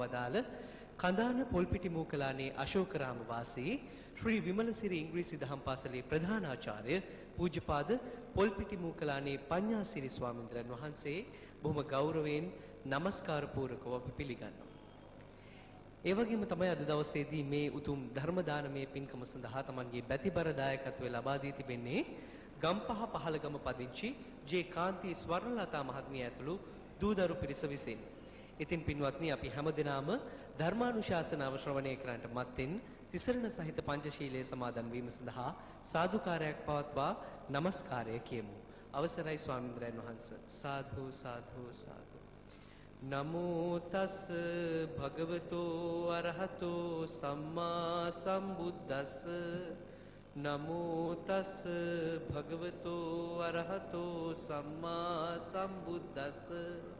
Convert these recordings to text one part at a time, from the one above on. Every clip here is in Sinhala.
වදාළ කඳාන පොල්පිටි මූකලානේ අශෝකරාම වාසී ශ්‍රී විමලසිරි ඉංග්‍රීසි දහම් පාසලේ ප්‍රධානාචාර්ය පූජ්‍යපාද පොල්පිටි මූකලානේ පඤ්ඤාසිරි ස්වාමීන්ද්‍රයන් වහන්සේ බොහොම ගෞරවයෙන් নমස්කාර පූර්වකව අපි පිළිගන්නවා. ඒ වගේම තමයි අද දවසේදී මේ උතුම් ධර්ම දානමය පින්කම සඳහා තමන්ගේ බැතිබර දායකත්වය ලබා දී තිබෙන්නේ ගම්පහ පහළගම පදිංචි ජේ කාන්ති ස්වර්ණලතා මහත්මිය ඇතුළු දූදරු පිරිස විසින්. ඉතින් පින්වත්නි අපි හැමදෙනාම ධර්මානුශාසනාව ශ්‍රවණය කරන්නට මත්තෙන් තිසරණ සහිත පංචශීලයේ සමාදන් වීම සඳහා සාදුකාරයක් පවත්වා নমස්කාරය කියමු. අවසරයි ස්වාමීන්ද්‍රයන් වහන්සේ. සාදු සාදු සාදු. නමෝ තස් භගවතෝ අරහතෝ සම්මා සම්බුද්දස්ස නමෝ තස් භගවතෝ අරහතෝ සම්මා සම්බුද්දස්ස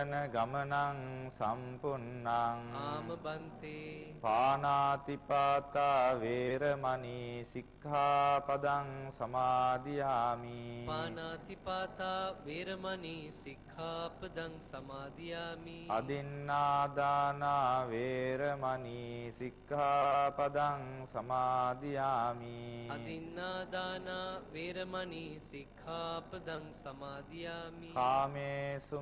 ගමනං සම්පුන්නං ආම බන්තේ පානාතිපාතා වේරමණී සික්ඛාපදං සමාදියාමි. පානාතිපාතා වේරමණී සික්ඛාපදං සමාදියාමි. අදින්නාදානා වේරමණී සික්ඛාපදං සමාදියාමි. අදින්නාදානා වේරමණී සික්ඛාපදං සමාදියාමි. කාමේසු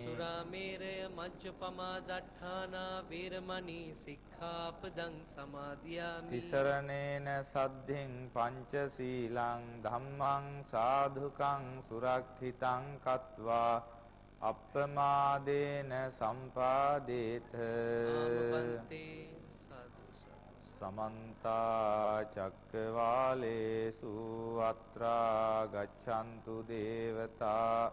සුරාමේරය මජ්ජපමා දට්ඨානා වේරමණී සික්ඛාපදං සමාදියාමි. තිසරණේන සද්ධින් පංචශීලං ධම්මං සාධුකං සුරක්ෂිතං කତ୍වා අප්පමාදේන සම්පාදේත. සමන්ත චක්කවාලේසු අත්‍රා ගච්ඡන්තු දේවතා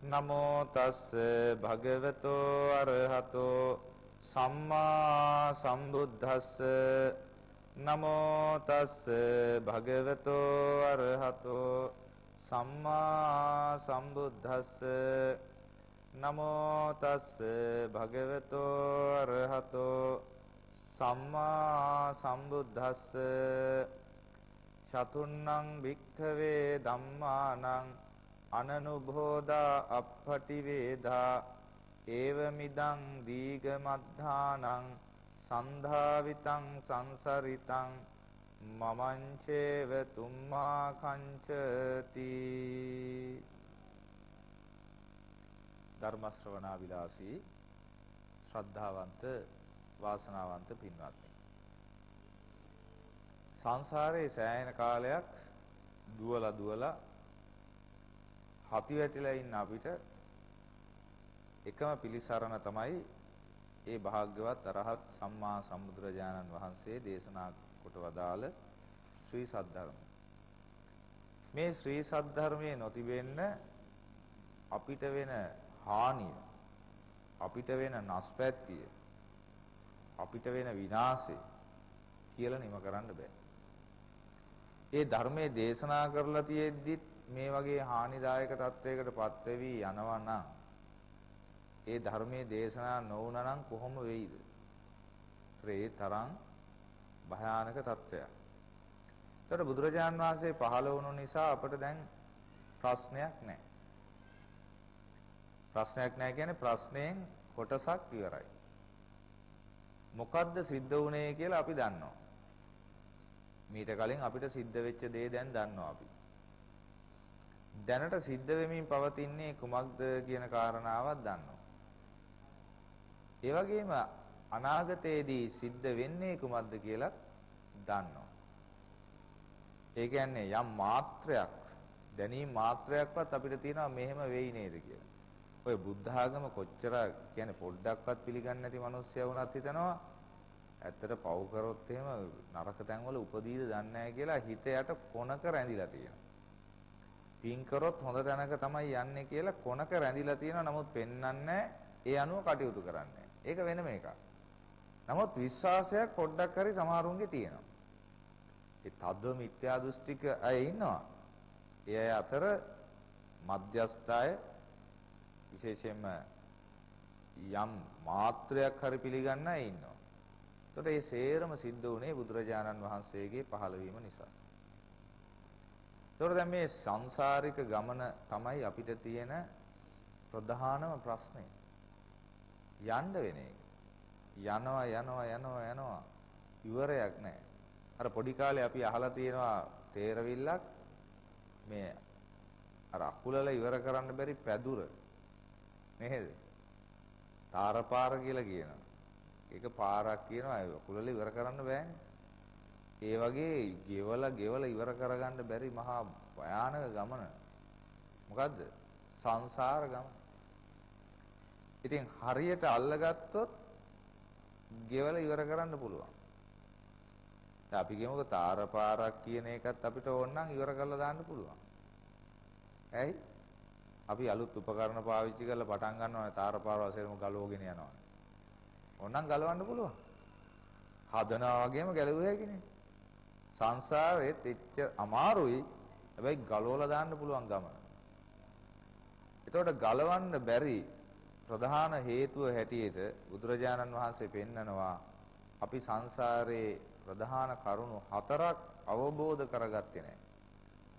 නමෝ තස්ස භගවතෝ අරහතෝ සම්මා සම්බුද්දස්ස. නමෝ තස්ස භගවතෝ අරහතෝ සම්මා සම්බුද්දස්ස. නමෝ තස්ස භගවතෝ අරහතෝ සම්මා සම්බුද්දස්ස. චතුන්නං භික්ඛවේ ධම්මානං අනනුභෝදා අප්පටි වේදා ඒවමිදං දීගමද්ධානං සන්ධාවිතං සංසරිතං මමංචේව තුම්මා කංචති. ධර්ම ශ්‍රවණා විලාසී ශ්‍රද්ධාවන්ත වාසනාවන්ත පින්වත්නි. සංසාරේ සෑහෙන කාලයක් දුවලා දුවලා හති වැටිලා ඉන්න අපිට එකම පිළිසරණ තමයි ඒ භාග්‍යවත් අරහත් සම්මා සම්බුදුරජාණන් වහන්සේ දේශනා කොට වදාළ ශ්‍රී සද්ධර්ම. මේ ශ්‍රී සද්ධර්මයේ නොතිබෙන්න අපිට වෙන හානිය අපිට වෙන නස්පැත්තිය අපිට වෙන විනාශය කියලා නිම කරන්න බෑ. ඒ ධර්මයේ දේශනා කරලා තියෙද්දිත් මේ වගේ හානිදායක තත්වයකට පත් වෙවි යනවා නම් ඒ ධර්මයේ දේශනා නොවුනා නම් කොහොම වෙයිද? ඒ තරම් භයානක තත්වයක්. ඒතර බුදුරජාන් වහන්සේ පහළ වුණු නිසා අපිට දැන් ප්‍රශ්නයක් නැහැ. ප්‍රශ්නයක් නැහැ කියන්නේ ප්‍රශ්නයෙන් කොටසක් ඉවරයි. මොකද්ද සිද්ධ වුනේ කියලා අපි දන්නවා. මීට කලින් අපිට සිද්ධ වෙච්ච දේ දැන් දන්නවා අපි. දැනට සිද්ධ වෙමින් පවතින්නේ කුමක්ද කියන කාරණාවක් දන්නවා. ඒ වගේම අනාගතයේදී සිද්ධ වෙන්නේ කුමක්ද කියලා දන්නවා. ඒ කියන්නේ යම් මාත්‍රයක් දැනීම් මාත්‍රයක්වත් අපිට තියෙනවා මෙහෙම වෙයි නේද කියලා. ඔය බුද්ධ ආගම කොච්චර කියන්නේ පොඩ්ඩක්වත් පිළිගන්නේ නැති මිනිස්සු වුණත් හිතනවා ඇත්තට පව් කරොත් එහෙම නරක තැන්වල උපදීද දන්නේ නැහැ කියලා හිත යට කොනක රැඳිලා තියෙනවා. පින් කරොත් හොඳ තැනක තමයි යන්නේ කියලා කොනක රැඳිලා තියෙනවා. නමුත් පෙන්වන්නේ ඒ අනුව කටයුතු කරන්නේ. ඒක වෙනම එකක්. නමුත් විශ්වාසයක් පොඩ්ඩක් හරි සමහරුන්ගේ තියෙනවා. ඒ තද්ව මිත්‍යා දෘෂ්ටික අය ඉන්නවා. ඒ අය අතර මධ්‍යස්ථය විශේෂයෙන්ම යම් මාත්‍රයක් හරි පිළිගන්න අය ඉන්නවා. එතකොට මේ සේරම සිද්ධ වුණේ බුදුරජාණන් වහන්සේගේ පහළවීම නිසා. එතකොට දැන් මේ සංසාරික ගමන තමයි අපිට තියෙන ප්‍රධානම ප්‍රශ්නේ. යන්න වෙන එක. යනවා යනවා යනවා යනවා ඉවරයක් නැහැ. අර පොඩි කාලේ අපි අහලා තියෙනවා තේරවිල්ලක් මේ අර අකුලල ඉවර කරන්න බැරි පැදුර නේද? තාරපාර කියලා කියනවා. ඒක පාරක් කියනවා අකුලල ඉවර කරන්න බෑනේ. ඒ වගේ ගෙවල ගෙවල ඉවර කරගන්න බැරි මහා භයානක ගමන. මොකද්ද? සංසාර ගමන. ඉතින් හරියට අල්ලගත්තොත් ගෙවල ඉවර කරන්න පුළුවන්. දැන් අපි කියමුකෝ තාර පාරක් කියන එකත් අපිට ඕන නම් ඉවර කරලා දාන්න පුළුවන්. ඇයි? අපි අලුත් උපකරණ පාවිච්චි කරලා පටන් ගන්නවනේ තාර පාර වශයෙන්ම ගලවගෙන යනවා. ඕනනම් ගලවන්න පුළුවන්. හදනවා වගේම ගැලවුව හැකිනේ. සංසාරෙත් එච්ච අමාරුයි. හැබැයි ගලවලා දාන්න පුළුවන් ගමන. එතකොට ගලවන්න බැරි ප්‍රධාන හේතුව හැටියට බුදුරජාණන් වහන්සේ පෙන්නනවා අපි සංසාරේ ප්‍රධාන කරුණු හතරක් අවබෝධ කරගත්තේ නැහැ.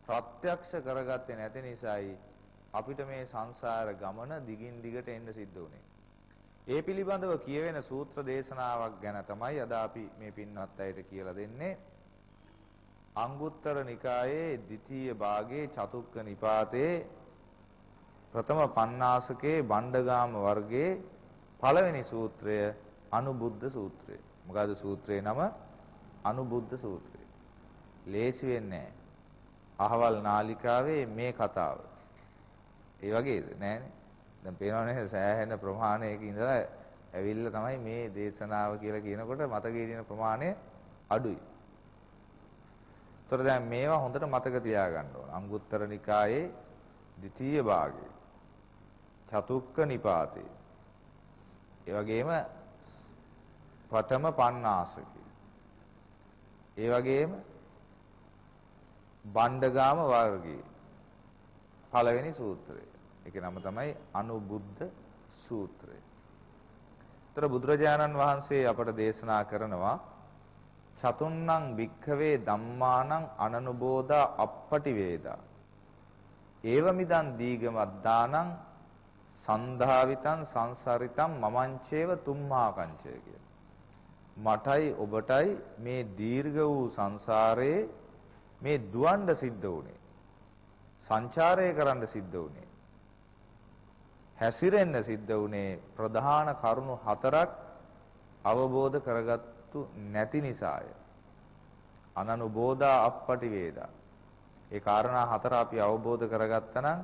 ප්‍රත්‍යක්ෂ කරගත්තේ නැති නිසායි අපිට මේ සංසාර ගමන දිගින් දිගට එන්න සිද්ධ වුනේ. ඒ පිළිබඳව කියවෙන සූත්‍ර දේශනාවක් ගැන තමයි අද අපි මේ පින්වත් අයට කියලා දෙන්නේ. අංගුත්තර නිකායේ ද්විතීය භාගයේ චතුක්ක නිපාතේ ප්‍රථම පණ්ණාසකේ බණ්ඩගාම වර්ගයේ පළවෙනි සූත්‍රය අනුබුද්ධ සූත්‍රය. මොකද සූත්‍රයේ නම අනුබුද්ධ සූත්‍රය. ලේසි වෙන්නේ අහවල් නාලිකාවේ මේ කතාව. ඒ වගේද නෑනේ. දැන් පේනවනේ සෑහෙන ප්‍රමාණයක ඉඳලා ඇවිල්ලා තමයි මේ දේශනාව කියලා කියනකොට මතකයේ තියෙන ප්‍රමාණය අඩුයි. ඒතර දැන් මේවා හොඳට මතක තියාගන්න ඕන. අංගුත්තර නිකායේ ද්විතීය භාගයේ චතුක්ක නිපාතේ. ඒ වගේම ප්‍රථම පණ්ණාසකේ. ඒ වගේම බණ්ඩගාම වර්ගයේ පළවෙනි සූත්‍රය. ඒකේ නම තමයි අනුබුද්ධ සූත්‍රය. ତර බුදුරජාණන් වහන්සේ අපට දේශනා කරනවා චතුන්නම් භික්ඛවේ ධම්මානං අනනුබෝධා අප්පටි වේදා. ඒවමිදන් දීගමද්දානං සන්ධාවිතං සංසරිතං මමංචේව තුම්මා කංචය කිය. මටයි ඔබටයි මේ දීර්ඝ වූ සංසාරයේ මේ දුවන්න සිද්ධ වුනේ. සංචාරය කරන්න සිද්ධ වුනේ. හැසිරෙන්න සිද්ධ වුණේ ප්‍රධාන කරුණු හතරක් අවබෝධ කරගත්තු නැති නිසාය. අනනුබෝධා අපපටි වේදා. ඒ කාරණා හතර අපි අවබෝධ කරගත්තා නම්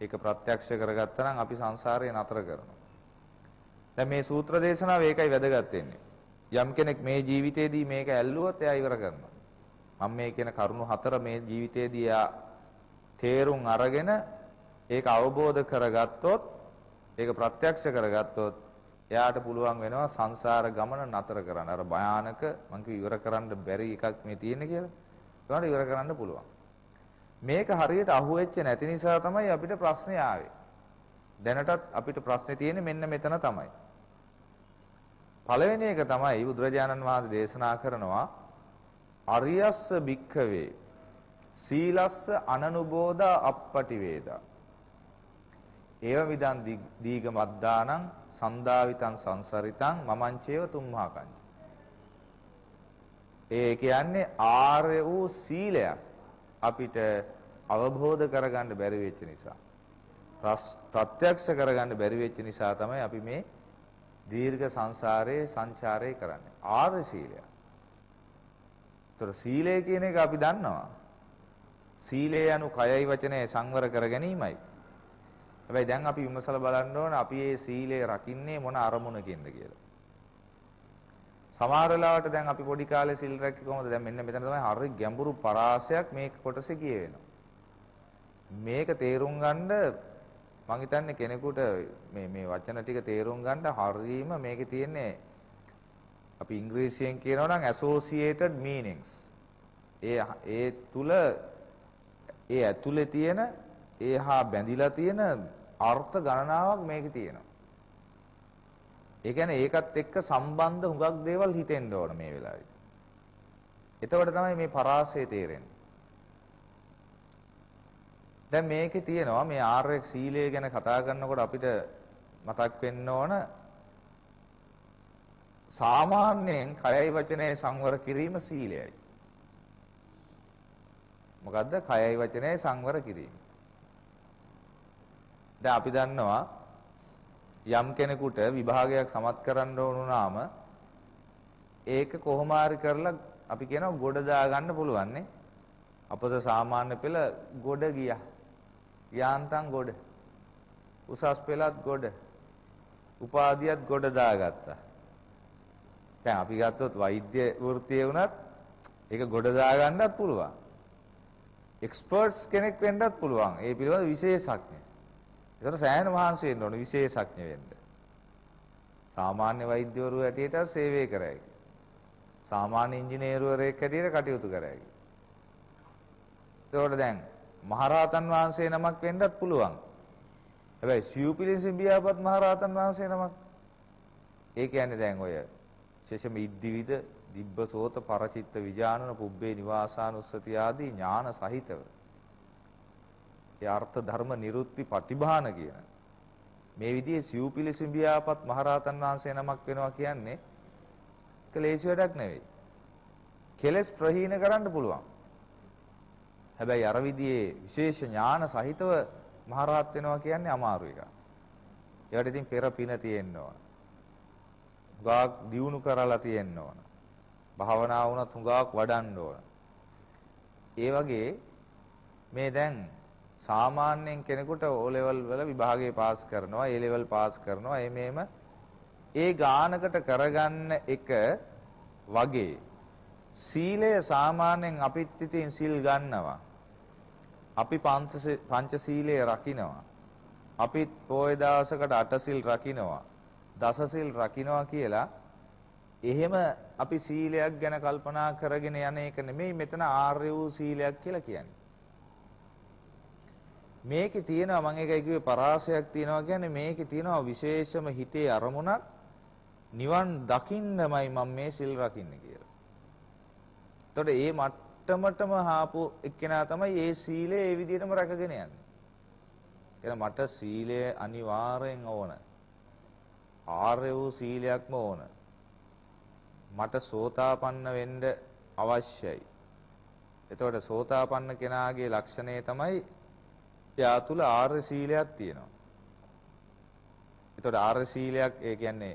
ඒක ප්‍රත්‍යක්ෂ කරගත්තා නම් අපි සංසාරේ නතර කරනවා. දැන් මේ සූත්‍ර දේශනාව ඒකයි වැදගත් වෙන්නේ. යම් කෙනෙක් මේ ජීවිතේදී මේක ඇල්ලුවොත් එයා ඉවර කරනවා. මම මේ කියන කරුණු හතර මේ ජීවිතේදී එයා තේරුම් අරගෙන ඒක අවබෝධ කරගත්තොත් ඒක ප්‍රත්‍යක්ෂ කරගත්තොත් එයාට පුළුවන් වෙනවා සංසාර ගමන නතර කරන්න. අර භයානක මං කිව්ව ඉවර කරන්න බැරි එකක් මේ තියෙන්නේ කියලා. ඒකට ඉවර කරන්න පුළුවන්. මේක හරියට අහුවෙච්ච නැති නිසා තමයි අපිට ප්‍රශ්නේ ආවේ. දැනටත් අපිට ප්‍රශ්නේ තියෙන්නේ මෙන්න මෙතන තමයි. පළවෙනි එක තමයි බුදුරජාණන් වහන්සේ දේශනා කරනවා අරියස්ස භික්ඛවේ සීලස්ස අනනුබෝධා අපපටි වේදා ඒව විදන් දීග මද්දානං සන්දාවිතං සංසරිතං මමංචේව තුම්මා කංච ඒ කියන්නේ ආර්ය වූ සීලයක් අපිට අවබෝධ කරගන්න බැරි වෙච්ච නිසා ප්‍රත්‍යක්ෂ කරගන්න බැරි වෙච්ච නිසා තමයි අපි මේ දීර්ඝ සංසාරයේ සංචාරය කරන්නේ ආර්ය සීලය. ඒතර සීලය කියන එක අපි දන්නවා. සීලය anu කයයි වචනය සංවර කර ගැනීමයි. හැබැයි දැන් අපි විමසලා බලන්න ඕන අපි මේ සීලය රකින්නේ මොන අරමුණකින්ද කියලා. සමහර වෙලාවට දැන් අපි පොඩි කාලේ සිල් රැක්කේ කොහොමද? දැන් මෙන්න මෙතන තමයි හරි ගැඹුරු පරාසයක් මේ කොටසේ කියවෙනවා. මේක තේරුම් ගන්න මම හිතන්නේ කෙනෙකුට මේ මේ වචන ටික තේරුම් ගන්න හරීම මේකේ තියෙන්නේ අපි ඉංග්‍රීසියෙන් කියනවා නම් associated meanings. ඒ ඒ තුල ඒ ඇතුලේ තියෙන ඒ හා බැඳිලා තියෙන අර්ථ ගණනාවක් මේකේ තියෙනවා. ඒ කියන්නේ ඒකත් එක්ක සම්බන්ධ හුඟක් දේවල් හිතෙන්න ඕන මේ වෙලාවේ. එතකොට තමයි මේ පරාසය තේරෙන්නේ. දැන් මේකේ තියෙනවා මේ ආර්ය සීලය ගැන කතා කරනකොට අපිට මතක් වෙන්න ඕන සාමාන්‍යයෙන් කයයි වචනයයි සංවර කිරීම සීලයයි. මොකද්ද? කයයි වචනයයි සංවර කිරීම. දැන් අපි දන්නවා යම් කෙනෙකුට විභාගයක් සමත් කරන්න ඕන වුණාම ඒක කොහොම හරි කරලා අපි කියනවා ගොඩ දා ගන්න පුළුවන් නේ. අපස සාමාන්‍ය පෙළ ගොඩ ගියා. යාන්තම් ගොඩ. උසස් පෙළත් ගොඩ. උපාධියත් ගොඩ දාගත්තා. දැන් අපි ගත්තොත් වෛද්‍ය වෘත්තිය වුණත් ඒක ගොඩ දාගන්නත් පුළුවන්. එක්ස්පර්ට්ස් කෙනෙක් වෙන්නත් පුළුවන්. ඒ පිළිබඳ විශේෂඥ. ඒතර සෑහෙන මහන්සි වෙන්න ඕන විශේෂඥ වෙන්න. සාමාන්‍ය වෛද්‍යවරු හැටියට සේවය කරයි. සාමාන්‍ය ඉංජිනේරුවරයෙක් හැටියට කටයුතු කරයි. ඒතකොට දැන් මහරහතන් වහන්සේ නමක් වෙන්නත් පුළුවන්. හැබැයි සිව්පිලිසින් බියාපත් මහරහතන් වහන්සේ නමක්. ඒ කියන්නේ දැන් ඔය ශේෂම ඉද්දිවිද දිබ්බසෝත පරචිත්ත විජානන පුබ්බේ නිවාසානුස්සති ආදී ඥාන සහිතව. ඒ අර්ථ ධර්ම නිරුත්ති පටිභාන කියන මේ විදිහේ සිව්පිලිසින් බියාපත් මහරහතන් වහන්සේ නමක් වෙනවා කියන්නේ කලේශ වැඩක් නෙවෙයි. කෙලස් ප්‍රහීන කරන්න පුළුවන්. හැබැයි අර විදිහේ විශේෂ ඥාන සහිතව මහරහත් වෙනවා කියන්නේ අමාරු එකක්. ඒකට ඉතින් පෙර පින තියෙන්න ඕන. හුඟක් දියුණු කරලා තියෙන්න ඕන. භාවනා වුණත් හුඟක් වඩන්න ඕන. ඒ වගේ මේ දැන් සාමාන්‍යයෙන් කෙනෙකුට O level වල විභාගේ පාස් කරනවා, A level පාස් කරනවා, ඒ මේම ඒ ගානකට කරගන්න එක වගේ සීලය සාමාන්‍යයෙන් අපිත් ඉතින් සිල් ගන්නවා. අපි පංචශීලයේ රකින්නවා. අපිත් පොය දවසකට අටසිල් රකින්නවා. දසසිල් රකින්නවා කියලා එහෙම අපි සීලයක් ගැන කල්පනා කරගෙන යන එක නෙමෙයි මෙතන ආර්ය වූ සීලයක් කියලා කියන්නේ. මේකේ තියෙනවා මම ඒකයි කිව්වේ පරාසයක් තියෙනවා කියන්නේ මේකේ තියෙනවා විශේෂම හිතේ අරමුණක් නිවන් දකින්නමයි මම මේ සිල් රකින්නේ කියලා. එතකොට ඒ මට්ට මට්ටමටම හාපු එක්කෙනා තමයි ඒ සීලය ඒ විදිහටම රැකගෙන යන්නේ. එහෙනම් මට සීලය අනිවාර්යෙන් ඕන. ආර්ය වූ සීලයක්ම ඕන. මට සෝතාපන්න වෙන්න අවශ්‍යයි. එතකොට සෝතාපන්න කෙනාගේ ලක්ෂණය තමයි එයා තුල ආර්ය සීලයක් තියෙනවා. එතකොට ආර්ය සීලයක් ඒ කියන්නේ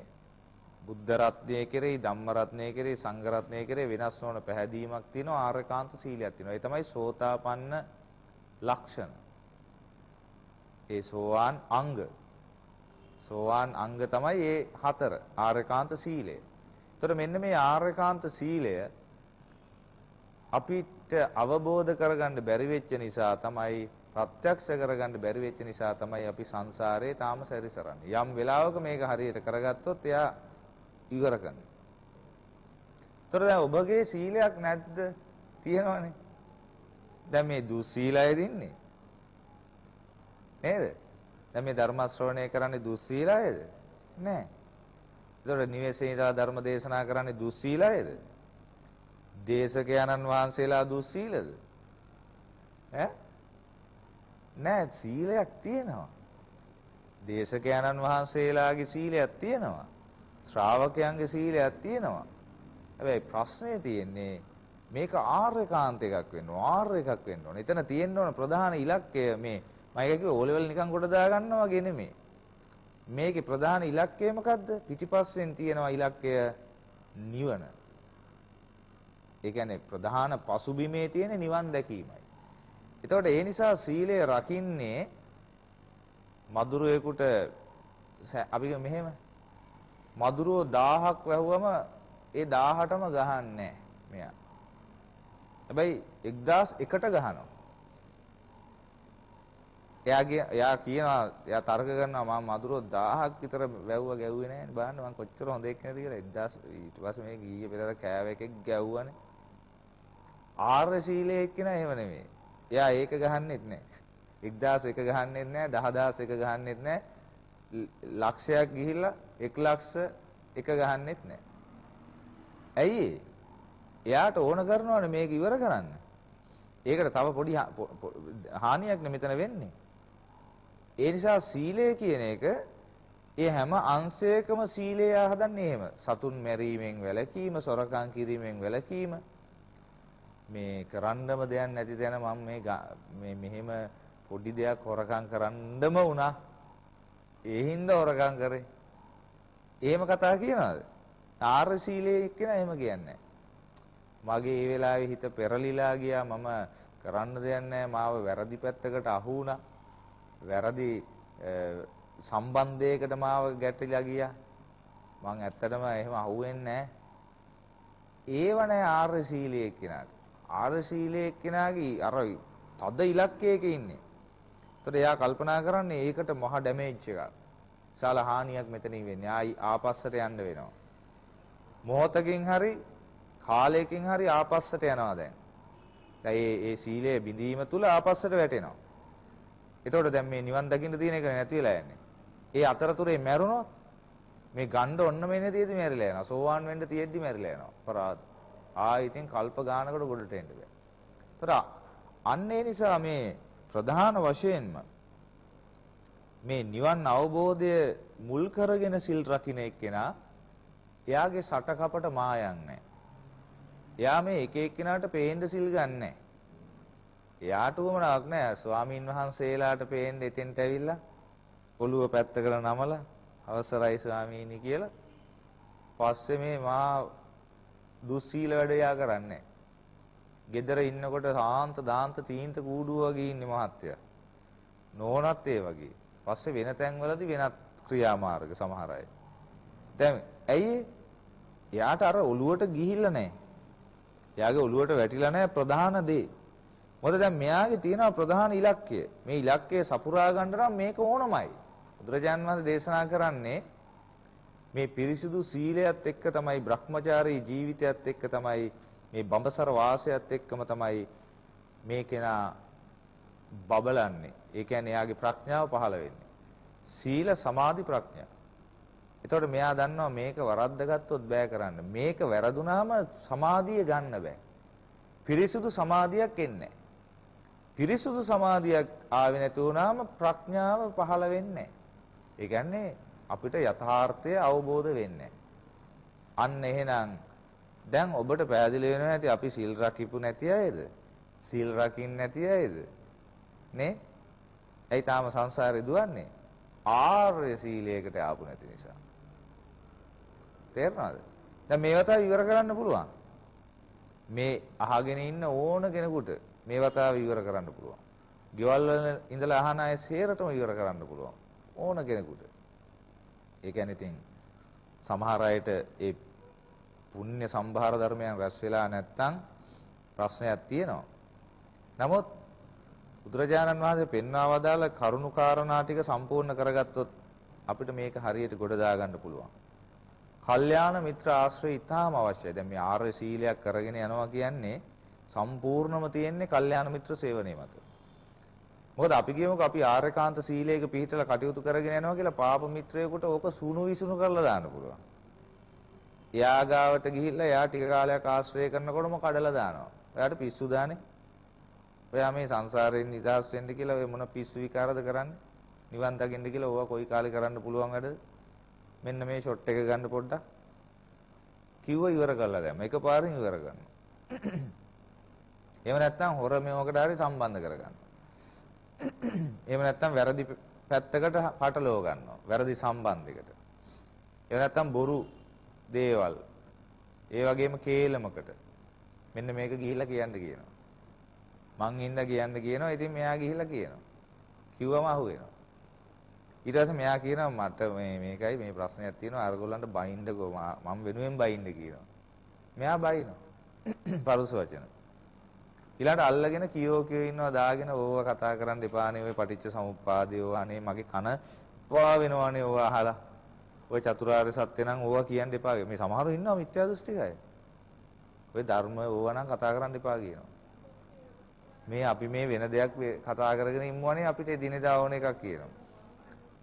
බුද්ධ රත්නයේ කෙරෙහි ධම්ම රත්නයේ කෙරෙහි සංඝ රත්නයේ කෙරෙහි වෙනස් නොවන පැහැදීමක් තියෙනවා ආර්යකාන්ත සීලයක් තියෙනවා. ඒ තමයි සෝතාපන්න ලක්ෂණ. ඒ සෝවාන් අංග. සෝවාන් අංග තමයි ඒ හතර ආර්යකාන්ත සීලය. එතකොට මෙන්න මේ ආර්යකාන්ත සීලය අපිට අවබෝධ කරගන්න බැරි වෙච්ච නිසා තමයි ප්‍රත්‍යක්ෂ කරගන්න බැරි වෙච්ච නිසා තමයි අපි සංසාරේ තාම සැරිසරන්නේ. යම් වෙලාවක මේක හරියට කරගත්තොත් එයා ඉවර කරනවා. ତොර දැන් ඔබගේ සීලයක් නැද්ද? තියෙනවනේ. දැන් මේ දුස්සීලයද ඉන්නේ? නේද? දැන් මේ ධර්ම ශ්‍රවණය කරන්නේ දුස්සීලයද? නෑ. ඒතකොට නිවෙසේ ඉඳලා ධර්ම දේශනා කරන්නේ දුස්සීලයද? දේශකයන්න් වහන්සේලා දුස්සීලද? ඈ? නෑ සීලයක් තියෙනවා. දේශකයන්න් වහන්සේලාගේ සීලයක් තියෙනවා. ශ්‍රාවකයන්ගේ සීලයක් තියෙනවා. හැබැයි ප්‍රශ්නේ තියෙන්නේ මේක ආර්යකාන්ත එකක් වෙන්න ඕන ආර්ය එකක් වෙන්න ඕන. එතන තියෙන්න ඕන ප්‍රධාන ඉලක්කය මේ මම එක කිව්ව ඕලෙවල් නිකන් කොට දා ගන්නවා වගේ නෙමෙයි. මේකේ ප්‍රධාන ඉලක්කය මොකද්ද? පිටිපස්සෙන් තියෙනවා ඉලක්කය නිවන. ඒ කියන්නේ ප්‍රධාන පසුබිමේ තියෙන නිවන් දැකීමයි. එතකොට ඒ නිසා සීලය රකින්නේ මදුරුවෙකුට අපි මෙහෙම මදුරුව 1000ක් වැහුවම ඒ 1000ටම ගහන්නේ මෙයා. හැබැයි 1001ට ගහනවා. එයාගේ එයා කියනවා එයා තර්ක කරනවා මම මදුරුව 1000ක් විතර වැව්වා ගැව්වේ නැහැ නේ බලන්න මම කොච්චර හොඳ එක්කනද කියලා 1000 ඊට පස්සේ මේ ගියේ පෙරේද කෑව එකෙක් ගැව්වනේ ආර්ය සීලයේ එක්කන එහෙම නෙමෙයි එයා ඒක ගහන්නෙත් නැහැ 1001 ගහන්නෙත් නැහැ 10001 ගහන්නෙත් නැහැ ලක්ෂයක් ගිහිල්ලා 1 ලක්ෂ එක ගහන්නෙත් නැහැ. ඇයි එයාට ඕන කරනවනේ මේක ඉවර කරන්න. ඒකට තව පොඩි හානියක් නෙ මෙතන වෙන්නේ. ඒ නිසා සීලය කියන එක ඒ හැම අංශයකම සීලය හදන්නේ එහෙම. සතුන් මැරීමෙන් වැළකීම, සොරකම් කිරීමෙන් වැළකීම. මේ කරන්නම දෙයක් නැති තැන මම මේ මේ මෙහෙම පොඩි දෙයක් හොරකම් කරන්නම වුණා. ඒ හින්දා හොරකම් කරේ. එහෙම කතා කියනවාද? ආර්ය සීලයේ එක්කෙනා එහෙම කියන්නේ මගේ ඒ වෙලාවේ හිත පෙරලිලා ගියා මම කරන්න දෙයක් නැහැ මාව වැරදි පැත්තකට අහු වුණා. වැරදි සම්බන්ධයකට මාව ගැටිලා ගියා. මං ඇත්තටම එහෙම අහුවෙන්නේ නැහැ. ඒව නෑ ආර්ය සීලයේ එක්කෙනාට. ආර්ය සීලයේ එක්කෙනාගේ අර තද ඉලක්කයක ඉන්නේ. එතකොට එයා කල්පනා කරන්නේ ඒකට මහා ඩැමේජ් එකක්. විශාල හානියක් මෙතනින් වෙන්නේ. ආයි ආපස්සට යන්න වෙනවා. මොහොතකින් හරි කාලයකින් හරි ආපස්සට යනවා දැන්. දැන් මේ මේ සීලය බිඳීම තුල ආපස්සට වැටෙනවා. එතකොට දැන් මේ නිවන් දකින්න තියෙන එක නැති වෙලා යන්නේ. ඒ අතරතුරේ මැරුණොත් මේ ගණ්ඩ ඔන්න මෙන්න තියෙදි මැරිලා යනවා. සෝවාන් වෙන්න තියෙද්දි මැරිලා යනවා. අපරාධ. ආයි ඉතින් කල්ප ගානකට ගොඩට එන්න බෑ. ඒතර අන්න ඒ නිසා මේ ප්‍රධාන වශයෙන්ම මේ නිවන් අවබෝධය මුල් කරගෙන සිල් රකින්න එක්කෙනා එයාගේ සටකපට මායන් නැහැ. එයා මේ එක එක්කෙනාට පේන්න සිල් ගන්නෑ. එයාට උවමනාවක් නැහැ. ස්වාමින් වහන්සේලාට පේන්න එතෙන්ට ඇවිල්ලා ඔළුව පැත්තකට නමලා අවසරයි ස්වාමීනි කියලා පස්සේ මේ මා දුස්සීල වැඩ යා කරන්නේ. ගෙදර ඉන්නකොට සාන්ත දාන්ත තීන්ත කූඩුව වගේ ඉන්නේ මහත්තයා. නෝනත් ඒ වගේ. පස්සේ වෙන තැන්වලදී වෙනත් ක්‍රියාමාර්ග සමහර අය. දැන් ඇයි එයාට අර ඔළුවට ගිහිල්ලා නැහැ. එයාගේ ඔළුවට වැටිලා නැහැ ප්‍රධාන දේ. මොකද දැන් මෙයාගේ තියෙන ප්‍රධාන ඉලක්කය. මේ ඉලක්කය සපුරා ගන්න නම් මේක ඕනමයි. බුදුරජාන් වහන්සේ දේශනා කරන්නේ මේ පිරිසිදු සීලයත් එක්ක තමයි Brahmachari ජීවිතයත් එක්ක තමයි මේ බඹසර වාසයත් එක්කම තමයි මේ කෙනා බබලන්නේ. ඒ කියන්නේ එයාගේ ප්‍රඥාව පහළ වෙන්නේ. සීල සමාධි ප්‍රඥා. එතකොට මෙයා දන්නවා මේක වරද්දගත්තොත් බෑ කරන්න. මේක වැරදුනාම සමාධිය ගන්න බෑ. පිරිසුදු සමාධියක් එන්නේ පිරිසුදු සමාධියක් ආවේ නැති වුණාම ප්‍රඥාව පහළ වෙන්නේ ඒ කියන්නේ අපිට යථාර්ථය අවබෝධ වෙන්නේ අන්න එහෙනම් දැන් ඔබට පැහැදිලි වෙනවා ඇති අපි සීල් රකිපු නැති අයද? සීල් රකින්න නැති අයද? නේ? ඇයි තාම සංසාරේ දුවන්නේ? ආර්ය සීලයකට ආපු නැති නිසා. තේරුණාද? දැන් මේ වතාව ඉවර කරන්න පුළුවන්. මේ අහගෙන ඉන්න ඕන කෙනෙකුට මේ වතාව ඉවර කරන්න පුළුවන්. ගෙවල් වල ඉඳලා අහන අය සේරටම ඉවර කරන්න පුළුවන්. ඕන කෙනෙකුට. ඒ කියන්නේ ඉතින් සමහර අයට ඒ පුණ්‍ය සම්භාර ධර්මයන් රැස් වෙලා නැත්තම් ප්‍රශ්නයක් තියෙනවා. නමුත් බුදුරජාණන් වහන්සේ පෙන්වා වදාළ කරුණු කාරණා ටික සම්පූර්ණ කරගත්තොත් අපිට මේක හරියට ගොඩ දා ගන්න පුළුවන්. කල්යාණ මිත්‍ර ආශ්‍රය ඉතාම අවශ්‍යයි. දැන් මේ ආර්ය සීලයක් කරගෙන යනවා කියන්නේ සම්පූර්ණම තියෙන්නේ කල්යාණ මිත්‍ර සේවනයේ මත. මොකද අපි කියමුකෝ අපි ආර්යකාන්ත සීලයක පිළිපදලා කටයුතු කරගෙන යනවා කියලා පාප මිත්‍රයෙකුට ඕක සුණු විසුණු කරලා දාන්න පුළුවන්. එයා ගාවට ගිහිල්ලා එයා ටික කාලයක් ආශ්‍රය කරනකොටම කඩලා දානවා. එයාට පිස්සු දාන්නේ. ඔයා මේ සංසාරයෙන් නිදහස් වෙන්න කියලා ඔය මොන පිස්සු විකාරද කරන්නේ? නිවන් දකින්න කියලා ඕවා කොයි කාලේ කරන්න පුළුවන් වැඩද? මෙන්න මේ ෂොට් එක ගන්න පොඩ්ඩක්. කිව්ව ඉවර කළා දැන්. එකපාරින් ඉවර කරනවා. එහෙම නැත්නම් හොර මේවකට හරි සම්බන්ධ කරගන්න. එහෙම නැත්නම් වැරදි පැත්තකට පටලව ගන්නවා. වැරදි සම්බන්ධයකට. එහෙම නැත්නම් බොරු දේවල්. ඒ වගේම කේලමකට. මෙන්න මේක ගිහිල්ලා කියන්න කියනවා. මං ඉන්න කියන්න කියනවා. ඉතින් මෙයා ගිහිල්ලා කියනවා. කිව්වම අහුවෙනවා. ඊට පස්සේ මෙයා කියනවා මට මේ මේකයි මේ ප්‍රශ්නයක් තියෙනවා අරගොල්ලන්ට බයින්ඩකෝ මම වෙනුවෙන් බයින්ඩ කියනවා. මෙයා බයිනවා. පරුස වචන. ඊළඟට අල්ලගෙන කියෝ කියෝ ඉන්නවා දාගෙන ඕව කතා කරන්න එපානේ ඔය පටිච්ච සමුප්පාදේ ඕව අනේ මගේ කන පවා වෙනවානේ ඕව අහලා. ඔය චතුරාර්ය සත්‍ය නම් ඕව කියන්න එපා. මේ සමහරව ඉන්නවා මිත්‍යා දෘෂ්ටිකයි. ඔය ධර්ම ඕව නම් කතා කරන්න එපා කියනවා. මේ අපි මේ වෙන දෙයක් කතා කරගෙන ඉම්මවනේ අපිට දිනදා ඕන එකක් කියනවා.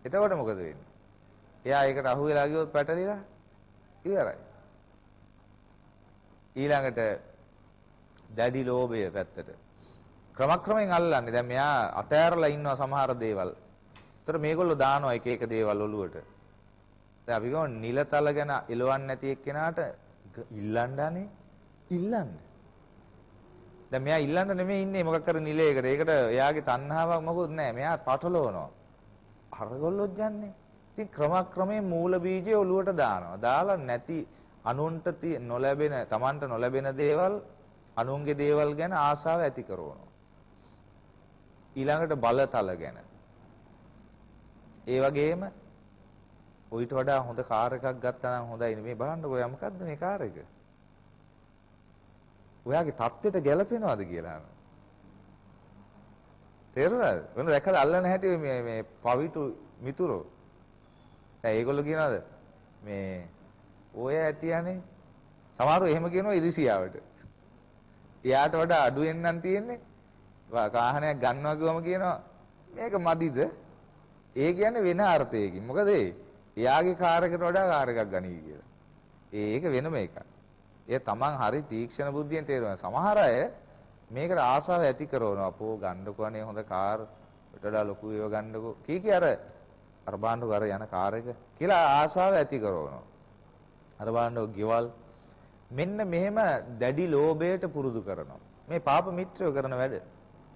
එතකොට මොකද වෙන්නේ? එයා ඒකට අහු වෙලා ගියොත් පැටලිලා ඉවරයි. ඊළඟට දැඩි ලෝභය පැත්තට. ක්‍රමක්‍රමයෙන් අල්ලන්නේ. දැන් මෙයා අතෑරලා ඉන්නවා සමහර දේවල්. ඒතර මේගොල්ලෝ දානවා එක එක දේවල් ඔලුවට. දැන් අපි ගමු නිලතල ගැන එලවන්නේ නැති එක්කෙනාට ඉල්ලන්නනේ ඉල්ලන්න. දැන් මෙයා ඉල්ලන්න නෙමෙයි ඉන්නේ මොකක් කර නිලයකට. ඒකට එයාගේ තණ්හාවක් මොකුත් නැහැ. මෙයා පටලවනවා. අරගොල්ලොත් යන්නේ. ඉතින් ක්‍රමක්‍රමයෙන් මූල බීජය ඔලුවට දානවා. දාලා නැති අනුන්ට නොලැබෙන, Tamanට නොලැබෙන දේවල්, අනුන්ගේ දේවල් ගැන ආසාව ඇති කරනවා. ඊළඟට බලතල ගැන. ඒ වගේම ඌට වඩා හොඳ කාර් එකක් ගත්තා නම් හොඳයි නේ මේ බලන්නකෝ යා මොකද්ද මේ කාර් එක? ඔයාගේ தත්ත්වයට ගැලපෙනවද කියලා අහනවා. තේරුණාද? වෙන රැකලා අල්ලන්න හැටි මේ මේ පවිතු මිතුරෝ. දැන් ඒගොල්ලෝ කියනවාද මේ ඔය ඇතියනේ සමහරව එහෙම කියනවා ඉරිසියාවට. එයාට වඩා අඩුවෙන් නම් තියෙන්නේ. වාහනයක් ගන්නවා කිව්වම කියනවා මේක මදිද? ඒ කියන්නේ වෙන අර්ථයකින්. මොකද එයාගේ කාර් එකට වඩා කාර් එකක් ගනී කියලා. ඒක වෙනම එකක්. ඒ තමන් හරි තීක්ෂණ බුද්ධියෙන් තේරුවා. සමහර අය මේකට ආසාව ඇති කරනවා. අපෝ ගන්නකෝ අනේ හොඳ කාර් වලට ලොකු ඒව ගන්නකෝ. කී කී අර අර බාන්නකෝ අර යන කාර් එක කියලා ආසාව ඇති කරනවා. අර බාන්නකෝ ගෙවල් මෙන්න මෙහෙම දැඩි ලෝභයට පුරුදු කරනවා. මේ පාප මිත්‍රයෝ කරන වැඩ.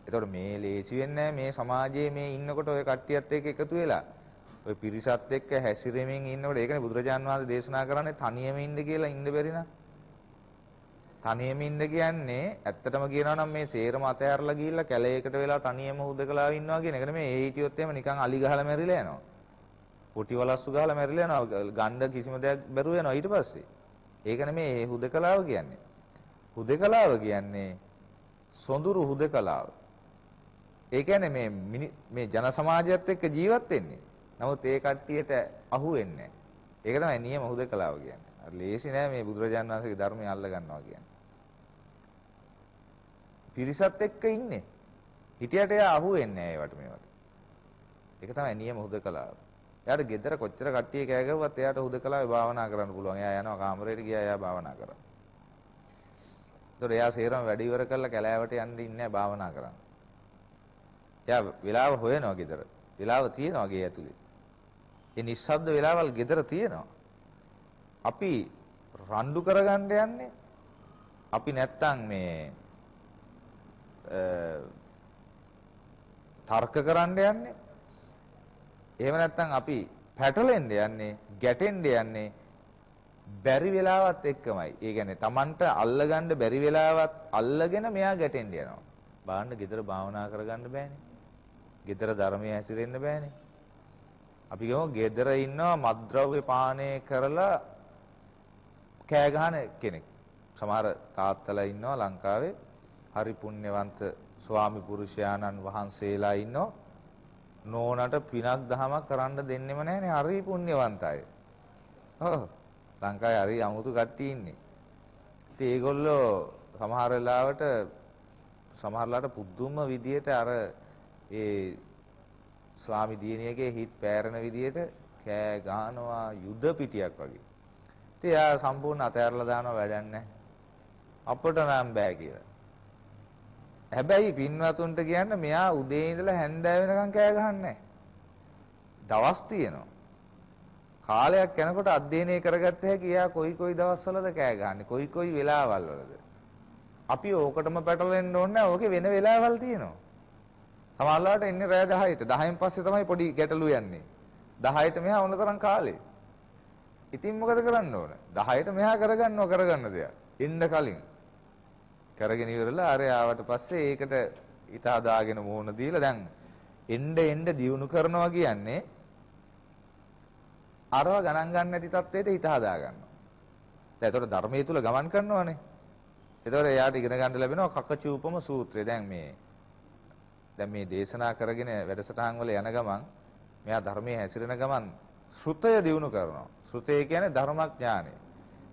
ඒතකොට මේ ලේසි වෙන්නේ මේ සමාජයේ මේ ඉන්නකොට ඔය කට්ටියත් එක්ක එකතු වෙලා ඔය පිරිසත් එක්ක හැසිරෙමින් ඉන්නකොට ඒකනේ බුදුරජාන් වහන්සේ දේශනා කරන්නේ තනියම ඉන්න කියලා ඉන්න බැරි නා. තනියම ඉන්න කියන්නේ ඇත්තටම කියනවා නම් මේ සේරම අතහැරලා ගිහිල්ලා කැලේකට වෙලා තනියම හුදකලා ඉන්නවා කියන එක නෙමෙයි. ඒ හිටියොත් එහෙම නිකන් අලි ගහලා මැරිලා යනවා. පොටි වලස්සු ගහලා මැරිලා යනවා. ගණ්ඩ කිසිම දෙයක් බැරුව යනවා ඊට පස්සේ. ඒක නෙමෙයි මේ හුදකලාව කියන්නේ. හුදකලාව කියන්නේ සොඳුරු හුදකලාව. ඒ කියන්නේ මේ මේ ජන සමාජයත් එක්ක ජීවත් වෙන්නේ. නමුත් ඒ කට්ටියට අහු වෙන්නේ නැහැ. ඒක තමයි නියම හුදකලාව කියන්නේ. අර ලේසි නෑ මේ බුදුරජාණන් වහන්සේගේ ධර්මය අල්ල ගන්නවා කියන්නේ. පිරිසත් එක්ක ඉන්නේ. හිටියට එයා අහු වෙන්නේ නැහැ ඒවට මේවට. ඒක තමයි නියම හුදකලාව. එයාට ගෙදර කොච්චර කට්ටිය කෑ ගැව්වත් එයාට හුදකලාවේ භාවනා කරන්න පුළුවන්. එයා යනවා කාමරේට ගියා එයා භාවනා කරා. ඒතකොට එයා සේරම වැඩ ඉවර කරලා කැලෑවට යන්න ඉන්නේ නැහැ භාවනා කරන්න. එයා වෙලාව හොයනවා ගෙදර. වෙලාව තියෙනවා ගේ ඇතුලේ. ඒ නිස්සබ්ද වෙලාවල් ගෙදර තියෙනවා. අපි රණ්ඩු කරගන්න යන්නේ අපි නැත්තම් මේ තර්ක කරන්න යන්නේ එහෙම නැත්නම් අපි පැටලෙන්න යන්නේ, ගැටෙන්න යන්නේ බැරි වෙලාවත් එක්කමයි. ඒ කියන්නේ Tamanට අල්ලගන්න බැරි වෙලාවත් අල්ලගෙන මෙයා ගැටෙන්න යනවා. බාන්න ගෙදර භාවනා කරගන්න බෑනේ. ගෙදර ධර්මයේ හැසිරෙන්න බෑනේ. අපි ගමු ගෙදර ඉන්නවා මද්ද්‍රව්‍ය පානය කරලා කෑ ගහන කෙනෙක්. සමහර තාත්තලා ඉන්නවා ලංකාවේ හරි පුණ්‍යවන්ත ස්වාමි පුරුෂයාණන් වහන්සේලා ඉන්නවා. නෝනට පිනක් දහමක් කරන්න දෙන්නෙම නැහනේ හරි පුණ්‍යවන්තයි. ඔව්. ලංකාවේ හරි අමුතු කට්ටිය ඉන්නේ. ඉතින් ඒගොල්ලෝ සමහර වෙලාවට සමහරලාට පුදුම විදියට අර ඒ ස්වාමි දියණියගේ හිත පෑරෙන විදියට කෑ ගහනවා යුද පිටියක් වගේ. ඉතින් එයා සම්පූර්ණ අතහැරලා දානවා වැඩක් නැහැ. අපට නම් බෑ කියලා. හැබැයි පින්වතුන්ට කියන්න මෙයා උදේ ඉඳලා හැන්දෑව වෙනකන් කෑ ගහන්නේ දවස් තියෙනවා. කාලයක් යනකොට අධ්‍යයනය කරගත්ත හැකි එයා කොයි කොයි දවස්වලද කෑ ගහන්නේ කොයි කොයි වෙලාවල් වලද. අපි ඕකටම පැටලෙන්න ඕනේ නැහැ. ඕකේ වෙන වෙලාවල් තියෙනවා. සමහරවිට එන්නේ රෑ 10ට. 10න් පස්සේ තමයි පොඩි ගැටලු යන්නේ. 10ට මෙහා ඕන තරම් කාලේ. ඉතින් මොකද කරන්න ඕන? 10ට මෙහා කරගන්නව කරගන්න දෙයක්. එන්න කලින්. කරගෙන ඉවරලා අර ආවට පස්සේ ඒකට හිත හදාගෙන මූණ දීලා දැන් එන්න එන්න දියුණු කරනවා කියන්නේ අරව ගණන් ගන්න නැති තත්වයට හිත හදා ගන්නවා. දැන් ඒතකොට ධර්මයේ තුල ගමන් කරනවානේ. ඒතකොට එයාට ඉගෙන ගන්න ලැබෙනවා කකචූපම සූත්‍රය. දැන් මේ දැන් මේ දේශනා කරගෙන වැඩසටහන් වල යන ගමන් මෙයා ධර්මයේ හැසිරෙන ගමන් ශ්‍රුතය දිනු කරනවා. ශ්‍රුතය කියන්නේ ධර්මඥානය.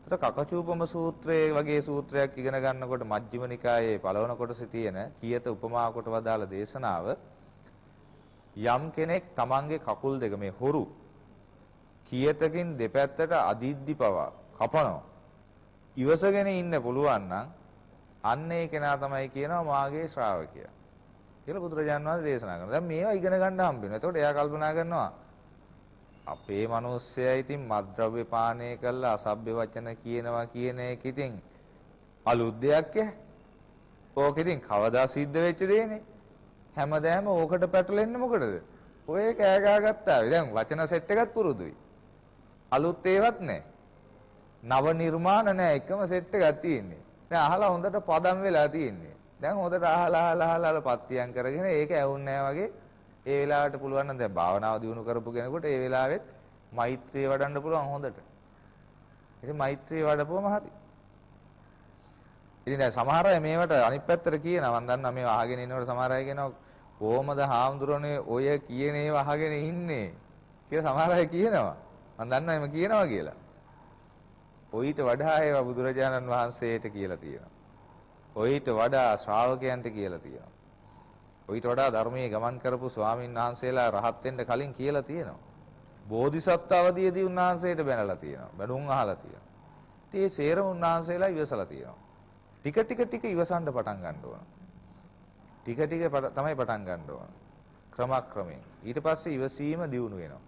ඒතර කකචූපම සූත්‍රයේ වගේ සූත්‍රයක් ඉගෙන ගන්නකොට මජ්ක්‍ධිම නිකායේ පළවන කොටසේ තියෙන කීයත උපමා කොට වදාළ දේශනාව යම් කෙනෙක් තමන්ගේ කකුල් දෙක මේ හොරු කීයතකින් දෙපැත්තට අදිද්දි පවා කපනවා. ඉවසගෙන ඉන්න පුළුවන් නම් අන්න ඒ කෙනා තමයි කියනවා මාගේ ශ්‍රාවකයා. කියලා බුදුරජාණන් වහන්සේ දේශනා කරනවා. දැන් මේවා ඉගෙන ගන්න හම්බ වෙනවා. එතකොට එයා කල්පනා කරනවා අපේ මිනිස්සයා ඉතින් මද්ද්‍රව්‍ය පානය කරලා අසභ්‍ය වචන කියනවා කියන එක ඉතින් අලුත් දෙයක් ඈ. ඕක ඉතින් කවදා සිද්ධ වෙච්ච දෙයනේ. හැමදාම ඕකට පැටලෙන්නේ මොකටද? ඔය කෑ ගහගත්තා. දැන් වචන සෙට් එකත් පුරුදුයි. අලුත් ඒවත් නැහැ. නව නිර්මාණ නැහැ. එකම සෙට් එකක් තියෙන්නේ. දැන් අහලා හොඳට පදම් වෙලා තියෙන්නේ. දැන් හොඳට අහලා අහලා අහලා පත්තියම් කරගෙන ඒක ඇවුන්නේ නැහැ වගේ ඒ වෙලාවට පුළුවන් නම් දැන් භාවනාව දියුණු කරපු කෙනෙකුට ඒ වෙලාවෙත් මෛත්‍රිය වඩන්න පුළුවන් හොඳට. ඉතින් මෛත්‍රිය වඩපුවම හරි. ඉතින් දැන් සමහර අය මේවට අනිත් පැත්තට කියනවා මම දන්නවා මේ අහගෙන ඉන්නකොට සමහර අය කියනවා කොහමද හාමුදුරනේ ඔය කියන ඒවා අහගෙන ඉන්නේ කියලා සමහර අය කියනවා. මම දන්නවා එහෙම කියනවා කියලා. ඔయిత වඩා ඒවා බුදුරජාණන් වහන්සේට කියලා තියෙනවා. ඔయిత වඩා ශ්‍රාවකයන්ට කියලා තියෙනවා. ඔయిత වඩා ධර්මයේ ගමන් කරපු ස්වාමින් වහන්සේලා රහත් වෙන්න කලින් කියලා තියෙනවා. බෝධිසත්ව අවදීදී උන්වහන්සේට බැනලා තියෙනවා. බැනුම් අහලා තියෙනවා. ඉතින් මේ සේරම උන්වහන්සේලා ඉවසලා තියෙනවා. ටික ටික ටික ඉවසන්න පටන් ගන්න ඕන. ටික ටික තමයි පටන් ගන්න ඕන. ක්‍රමක්‍රමයෙන්. ඊට පස්සේ ඉවසීම දියුණු වෙනවා.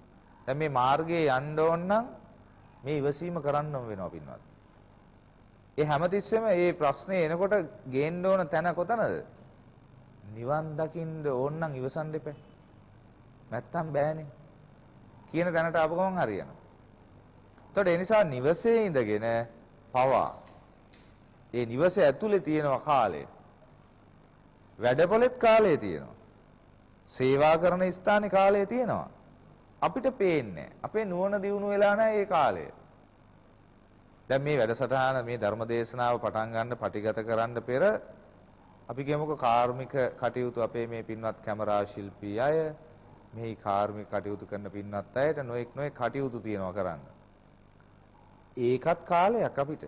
දැන් මේ මාර්ගයේ යන්න ඕන නම් මේ ඉවසීම කරන්නම වෙනවා පින්වත්. ඒ හැමතිස්සෙම මේ ප්‍රශ්නේ එනකොට ගේන්න ඕන තැන කොතනද? නිවන් දකින්න ඕන නම් ඉවසන්න එපා. නැත්තම් බෑනේ. කියන දැනට ආපු ගමන් හරියනවා. එතකොට ඒ නිසා නිවසේ ඉඳගෙන පවා ඒ නිවස ඇතුලේ තියෙන කාලය වැඩපොලෙත් කාලය තියෙනවා. සේවා කරන ස්ථානේ කාලය තියෙනවා. අපිට පේන්නේ අපේ නුවණ දියුණු වෙලා නැහැ ඒ කාලය. දැන් මේ වැඩසටහන මේ ධර්ම දේශනාව පටන් ගන්න පටිගත කරන්න පෙර අපි කියමුකෝ කාර්මික කටයුතු අපේ මේ පින්වත් කැමරා ශිල්පී අය මෙහි කාර්මික කටයුතු කරන පින්වත් අයට නොඑක් නොඑක් කටයුතු තියෙනවා කරන්න. ඒකත් කාලයක් අපිට.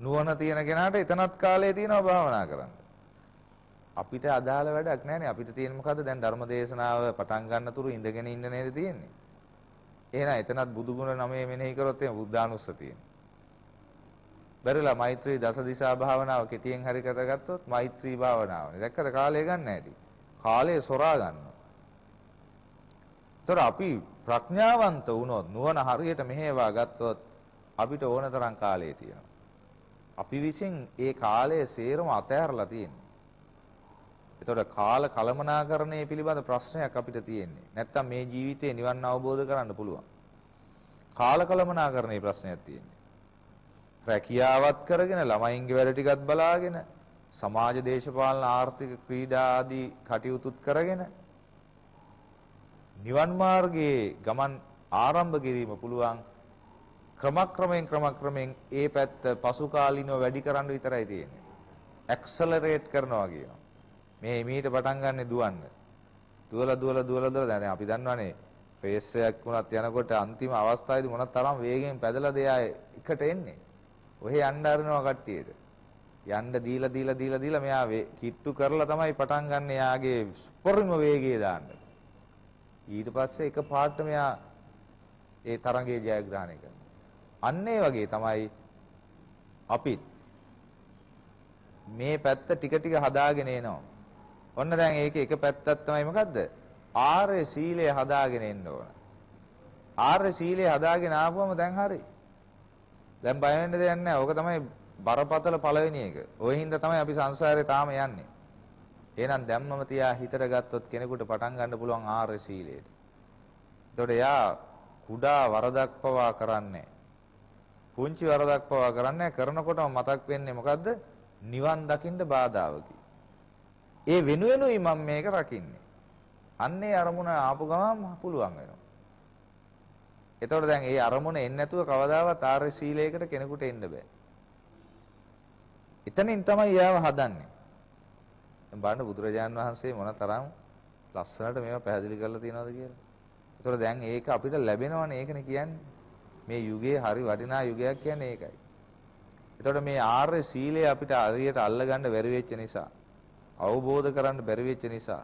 නුවණ තියෙන කෙනාට එතනත් කාලය තියෙනවා භාවනා කරන්න. අපිට අදාළ වැඩක් නැහැනේ. අපිට තියෙන මොකද්ද? දැන් ධර්ම දේශනාව පටන් ගන්න තුරු ඉඳගෙන ඉන්න නේද තියෙන්නේ. එහෙනම් එතනත් බුදු ගුණ නමේ මෙනෙහි කරොත් එහම බුද්ධානුස්සතියනේ. බැරිලා මෛත්‍රී දස දිශා භාවනාව කෙටියෙන් හරි කරගත්තොත් මෛත්‍රී භාවනාවනේ. දැක්කද කාලය ගන්න ඇති. කාලය සොරා ගන්නවා. ඒතර අපි ප්‍රඥාවන්ත වුණොත් නුවණ හරියට මෙහෙවා ගත්තොත් අපිට ඕන තරම් කාලය තියෙනවා. අපි විසින් ඒ කාලය සේරම අතහැරලා තියෙනවා. එතකොට කාල කලමනාකරණය පිළිබඳ ප්‍රශ්නයක් අපිට තියෙන්නේ. නැත්තම් මේ ජීවිතේ නිවන් අවබෝධ කරන්න පුළුවන්. කාල කලමනාකරණයේ ප්‍රශ්නයක් තියෙන්නේ. රැකියාවත් කරගෙන ළමයින්ගේ වැඩ ටිකත් බලාගෙන සමාජ දේශපාලන ආර්ථික ක්‍රීඩා ආදී කටයුතුත් කරගෙන නිවන් මාර්ගයේ ගමන් ආරම්භ කිරීම පුළුවන් ක්‍රමක්‍රමයෙන් ක්‍රමක්‍රමයෙන් ඒ පැත්ත පසු කාලිනව වැඩි කරන්න විතරයි තියෙන්නේ. ඇක්සලරේට් කරනවා කියනවා. මේ මීට පටන් ගන්න දුවන්න. දුවලා දුවලා දුවලා දුවලා දැන් අපි දන්නවනේ රේස් එකක් වුණත් යනකොට අන්තිම අවස්ථාවේදී මොනක් තරම් වේගෙන් පැදලා දෙයා එකට එන්නේ. ඔහෙ යන්න අරිනවා කට්ටියට. යන්න දීලා දීලා දීලා දීලා මෙයා කිට්ටු කරලා තමයි පටන් ගන්න යාගේ උපරිම වේගය දාන්න. ඊට පස්සේ එක පාට මෙයා ඒ තරඟයේ ජයග්‍රහණය කරනවා. අන්න ඒ වගේ තමයි අපිත් මේ පැත්ත ටික ටික හදාගෙන එනවා. ඔන්න දැන් ඒකේ එක පැත්තක් තමයි මොකද්ද? ආර්ය සීලය හදාගෙන එන්න ඕන. ආර්ය සීලය හදාගෙන ආපුවම දැන් හරි. දැන් බය වෙන්න දෙයක් නැහැ. ඕක තමයි බරපතල පළවෙනි එක. ওই හින්දා තමයි අපි සංසාරේ තාම යන්නේ. එහෙනම් දැම්මම තියා හිතට ගත්තොත් කෙනෙකුට පටන් ගන්න පුළුවන් ආර්ය සීලයට. එතකොට එයා කුඩා වරදක් පවා කරන්නේ පුංචි වරදක් පවා කරන්නේ කරනකොටම මතක් වෙන්නේ මොකද්ද? නිවන් දකින්න බාධාවකි. ඒ වෙනුවෙනුයි මම මේක රකින්නේ. අන්නේ අරමුණ ආපු ගමන් පුළුවන් වෙනවා. එතකොට දැන් ඒ අරමුණ එන්නේ නැතුව කවදාවත් ආර්ය සීලයකට කෙනෙකුට එන්න බෑ. එතනින් තමයි යාව හදන්නේ. දැන් බලන්න බුදුරජාන් වහන්සේ මොන තරම් ලස්සනට මේවා පැහැදිලි කරලා තියෙනවද කියලා. එතකොට දැන් ඒක අපිට ලැබෙනවනේ ඒකනේ කියන්නේ. මේ යුගයේ හරි වටිනා යුගයක් කියන්නේ ඒකයි. එතකොට මේ ආර්ය සීලය අපිට හරියට අල්ලගන්න බැරි වෙච්ච නිසා අවබෝධ කරන්න බැරි වෙච්ච නිසා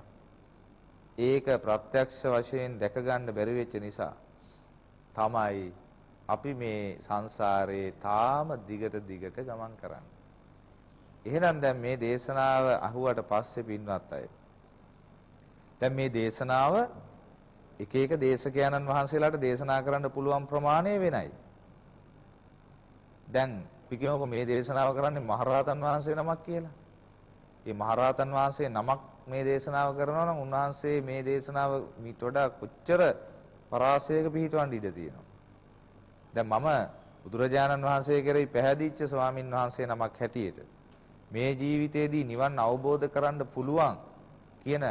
ඒක ප්‍රත්‍යක්ෂ වශයෙන් දැක ගන්න බැරි වෙච්ච නිසා තමයි අපි මේ සංසාරේ තාම දිගට දිගට ගමන් කරන්නේ. එහෙනම් දැන් මේ දේශනාව අහුවට පස්සේ පින්වත් අය. දැන් මේ දේශනාව එක එක දේශකයන්න් වහන්සේලාට දේශනා කරන්න පුළුවන් ප්‍රමාණය වෙනයි. දැන් අපි කියමුකෝ මේ දේශනාව කරන්නේ මහරහතන් වහන්සේ නමක් කියලා. මේ මහරහතන් වහන්සේ නමක් මේ දේශනාව කරනවා නම් උන්වහන්සේ මේ දේශනාව මීට වඩා කොච්චර පරාසයක පිහිටවන්න ඉඩ තියෙනවා. දැන් මම බුදුරජාණන් වහන්සේ කෙරෙහි පැහැදිච්ච ස්වාමින් වහන්සේ නමක් හැටියට මේ ජීවිතේදී නිවන් අවබෝධ කරන්න පුළුවන් කියන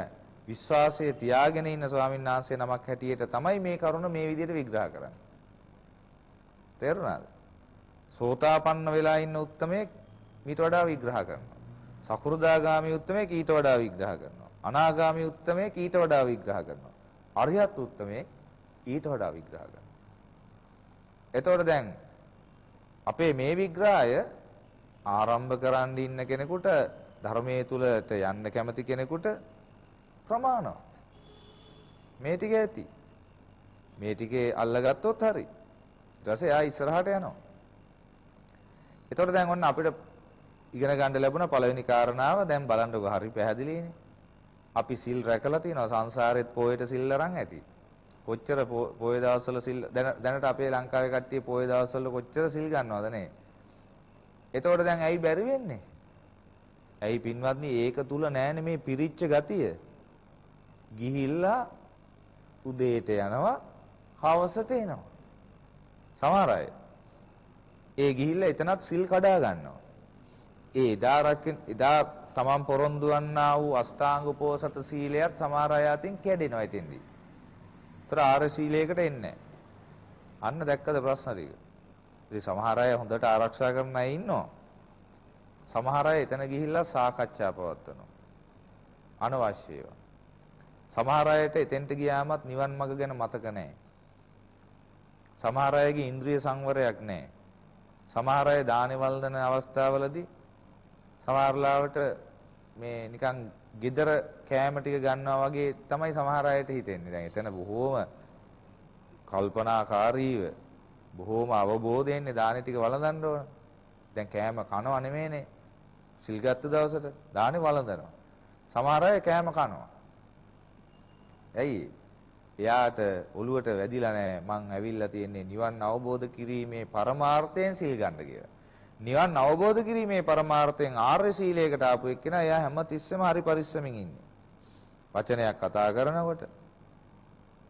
විශ්වාසය තියාගෙන ඉන්න ස්වාමින් වහන්සේ නමක් හැටියට තමයි මේ කරුණ මේ විදිහට විග්‍රහ කරන්නේ. තේරුණාද? සෝතාපන්න වෙලා ඉන්න උත්මයේ ඊට වඩා විග්‍රහ කරනවා. සකෘදාගාමි උත්මයේ ඊට වඩා විග්‍රහ කරනවා. අනාගාමි උත්මයේ ඊට වඩා විග්‍රහ කරනවා. අරියත් උත්මයේ ඊට වඩා විග්‍රහ කරනවා. එතකොට දැන් අපේ මේ විග්‍රහය ආරම්භ කරන්න ඉන්න කෙනෙකුට ධර්මයේ තුලට යන්න කැමති කෙනෙකුට ප්‍රමාණවත්. මේ ටික ඇති. මේ ටිකේ අල්ලගත්තොත් හරි. ඊට පස්සේ ආ ඉස්සරහට යනවා. එතකොට දැන් ඔන්න අපිට ඉගෙන ගන්න ලැබුණ පළවෙනි කාරණාව දැන් බලන්නකො හරි පැහැදිලිනේ. අපි සිල් රැකලා තියෙනවා සංසාරෙත් පොයට සිල් අරන් ඇති. කොච්චර පොය දවස්වල සිල් දැනට අපේ ලංකාවේ කට්ටිය පොය දවස්වල කොච්චර සිල් ගන්නවද නේ? එතකොට දැන් ඇයි බැරි වෙන්නේ? ඇයි පින්වත්නි ඒක තුල නෑනේ මේ පිරිච්ච ගතිය. ගිහිල්ලා උදේට යනවා හවසට එනවා. සමහර අය ඒ ගිහිල්ලා එතනත් සිල් කඩා ගන්නවා. ඒ එදා රකින් එදා තමන් පොරොන්දු වන්නා වූ අෂ්ටාංග උපෝසත සීලයත් සමහර අය අතින් කැඩෙනවා එතෙන්දී. ඒතර ආර සීලයකට එන්නේ අන්න දැක්කද ප්‍රශ්න ටික. ඉතින් සමහර අය හොඳට ආරක්ෂා කරන අය ඉන්නවා. සමහර අය එතන ගිහිල්ලා සාකච්ඡා පවත්වනවා. අනවශ්‍ය ඒවා. සමහර අයට එතෙන්ට ගියාමත් නිවන් මඟ ගැන මතක නැහැ. සමහර අයගේ ඉන්ද්‍රිය සංවරයක් නැහැ. සමහර අය දානේ වළඳන අවස්ථාවලදී සමහරලාවට මේ නිකන් gedara කෑම ටික ගන්නවා වගේ තමයි සමහර අයට හිතෙන්නේ. දැන් එතන බොහෝම කල්පනාකාරීව බොහෝම අවබෝධයෙන්නේ දානේ ටික වළඳන්න ඕන. දැන් කෑම කනව නෙමෙයිනේ. සිල් ගත්ත දවසට දානේ වළඳනවා. සමහර අය කෑම කනවා. ඇයි? එයාට ඔළුවට වැදිලා නැහැ මං ඇවිල්ලා තියෙන්නේ නිවන් අවබෝධ කිරීමේ පරමාර්ථයෙන් සිල් ගන්න කියලා. නිවන් අවබෝධ කිරීමේ පරමාර්ථයෙන් ආර්ය සීලයකට ආපු එක්කෙනා එයා හැම තිස්සෙම හරි පරිස්සමින් ඉන්නේ. වචනයක් කතා කරනකොට,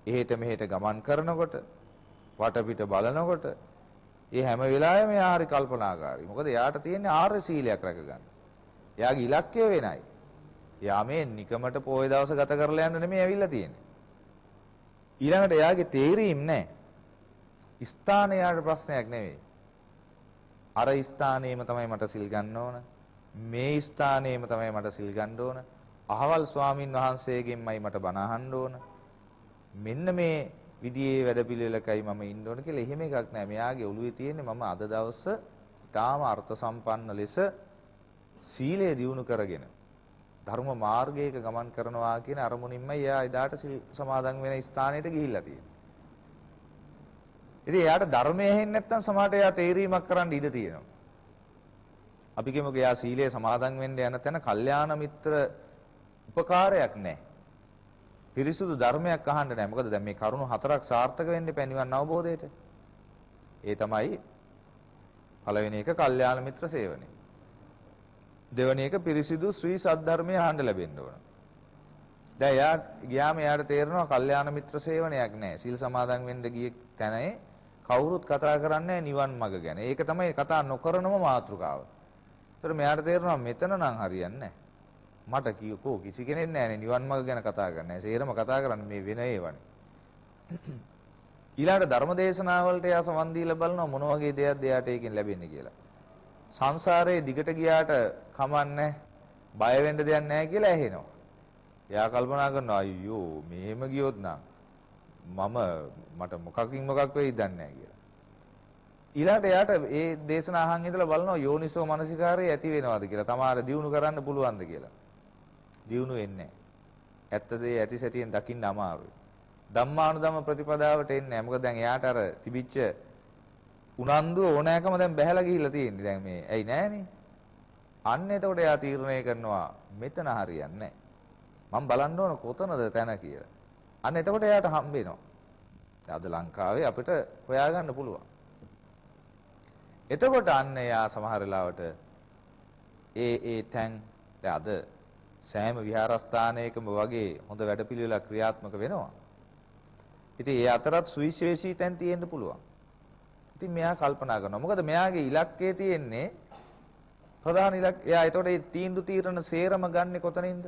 එහෙට මෙහෙට ගමන් කරනකොට, වටපිට බලනකොට, ඒ හැම වෙලාවෙම එයා හරි කල්පනාකාරී. මොකද එයාට තියෙන්නේ ආර්ය සීලයක් රැකගන්න. එයාගේ ඉලක්කය වෙනයි. එයා මේ නිකමට පොයේ දවස ගත කරලා යන්න නෙමෙයි ඇවිල්ලා තියෙන්නේ. ඊළඟට එයාගේ තේරීම් නැහැ. ස්ථානය යාට ප්‍රශ්නයක් නෙවෙයි. අර ස්ථානයේම තමයි මට සිල් ගන්න ඕන. මේ ස්ථානයේම තමයි මට සිල් ගන්න ඕන. අහවල් ස්වාමින් වහන්සේගෙන්මයි මට බණ අහන්න ඕන. මෙන්න මේ විදියේ වැඩපිළිවෙලකයි මම ඉන්න ඕන කියලා එහෙම එකක් නෑ. මෙයාගේ ඔළුවේ තියෙන්නේ මම අද දවස ඊටාම අර්ථ සම්පන්න ලෙස සීලය දියුණු කරගෙන ධර්ම මාර්ගයක ගමන් කරනවා කියන අරමුණින්මයි එයා එදාට සමාදන් වෙන ස්ථානෙට ගිහිල්ලා තියෙන්නේ. ඉතින් එයාට ධර්මය ඇහෙන්නේ නැත්නම් සමහරට එයා තේරීමක් කරන්න ඉඩ තියෙනවා. අපි කියමුකෝ එයා සීලය සමාදන් වෙන්න යන තැන කල්යාණ මිත්‍ර උපකාරයක් නැහැ. පිරිසුදු ධර්මයක් අහන්න නැහැ. මොකද දැන් මේ කරුණු හතරක් සාර්ථක වෙන්න එපා නිවන් අවබෝධයට. ඒ තමයි පළවෙනි එක කල්යාණ මිත්‍ර සේවනය. දෙවෙනි එක පිරිසිදු ශ්‍රී සද්ධර්මය අහන්න ලැබෙන්න ඕන. දැන් එයා ගියාම එයාට තේරෙනවා කල්යාණ මිත්‍ර සේවනයක් නැහැ. සිල් සමාදන් වෙන්න ගිය තැනේ කවුරුත් කතා කරන්නේ නිවන් මඟ ගැන. ඒක තමයි කතා නොකරනම මාතෘකාව. ඒතර මෙයාට තේරෙනවා මෙතන නම් හරියන්නේ නැහැ. මට කෝ කිසි කෙනෙක් නැහැනේ නිවන් මඟ ගැන කතා කරන්නේ. සේරම කතා කරන්නේ මේ වෙන ඒවානේ. ඊළඟට ධර්ම දේශනාවලට එයා සමන් දීලා බලනවා මොන වගේ දෙයක්ද එයාට ඒකෙන් ලැබෙන්නේ කියලා. සංසාරයේ දිගට ගියාට කමන්නේ බය වෙන්න දෙයක් නැහැ කියලා ඇහෙනවා. එයා කල්පනා කරනවා අයියෝ මෙහෙම ගියොත් නම් මම මට මොකකින් මොකක් වෙයිද දන්නේ නැහැ කියලා. ඊළාට එයාට ඒ දේශන අහන් ඉඳලා බලනවා යෝනිසෝ මනසිකාරය ඇති වෙනවද කියලා. තමාර දියුණු කරන්න පුළුවන්ද කියලා. දියුණු වෙන්නේ නැහැ. ඇත්තසේ ඇති සැටියෙන් දකින්න අමාරුයි. ධම්මානුධම්ම ප්‍රතිපදාවට එන්නේ නැහැ. මොකද දැන් එයාට අර තිබිච්ච උනන්දුව ඕනෑකම දැන් බැහැලා ගිහිල්ලා තියෙන්නේ. දැන් මේ ඇයි නැහනේ. අන්න එතකොට එයා තීරණය කරනවා මෙතන හරියන්නේ නැහැ. මම බලන්න ඕන කොතනද තැන කියලා. අන්න එතකොට එයාට හම්බ වෙනවා. අද ලංකාවේ අපිට හොයාගන්න පුළුවන්. එතකොට අන්න එයා සමහර වෙලාවට ඒ ඒ තැන් අද සෑම විහාරස්ථානයකම වගේ හොඳ වැඩපිළිවෙලක් ක්‍රියාත්මක වෙනවා. ඉතින් ඒ අතරත් සුවිශේෂී තැන් තියෙන්න පුළුවන්. ඉතින් මෙයා කල්පනා කරනවා. මොකද මෙයාගේ ඉලක්කය තියෙන්නේ ප්‍රධාන ඉලක්කය. එයා ඒතකොට මේ තීන්දුව తీරන සේරම ගන්නෙ කොතනින්ද?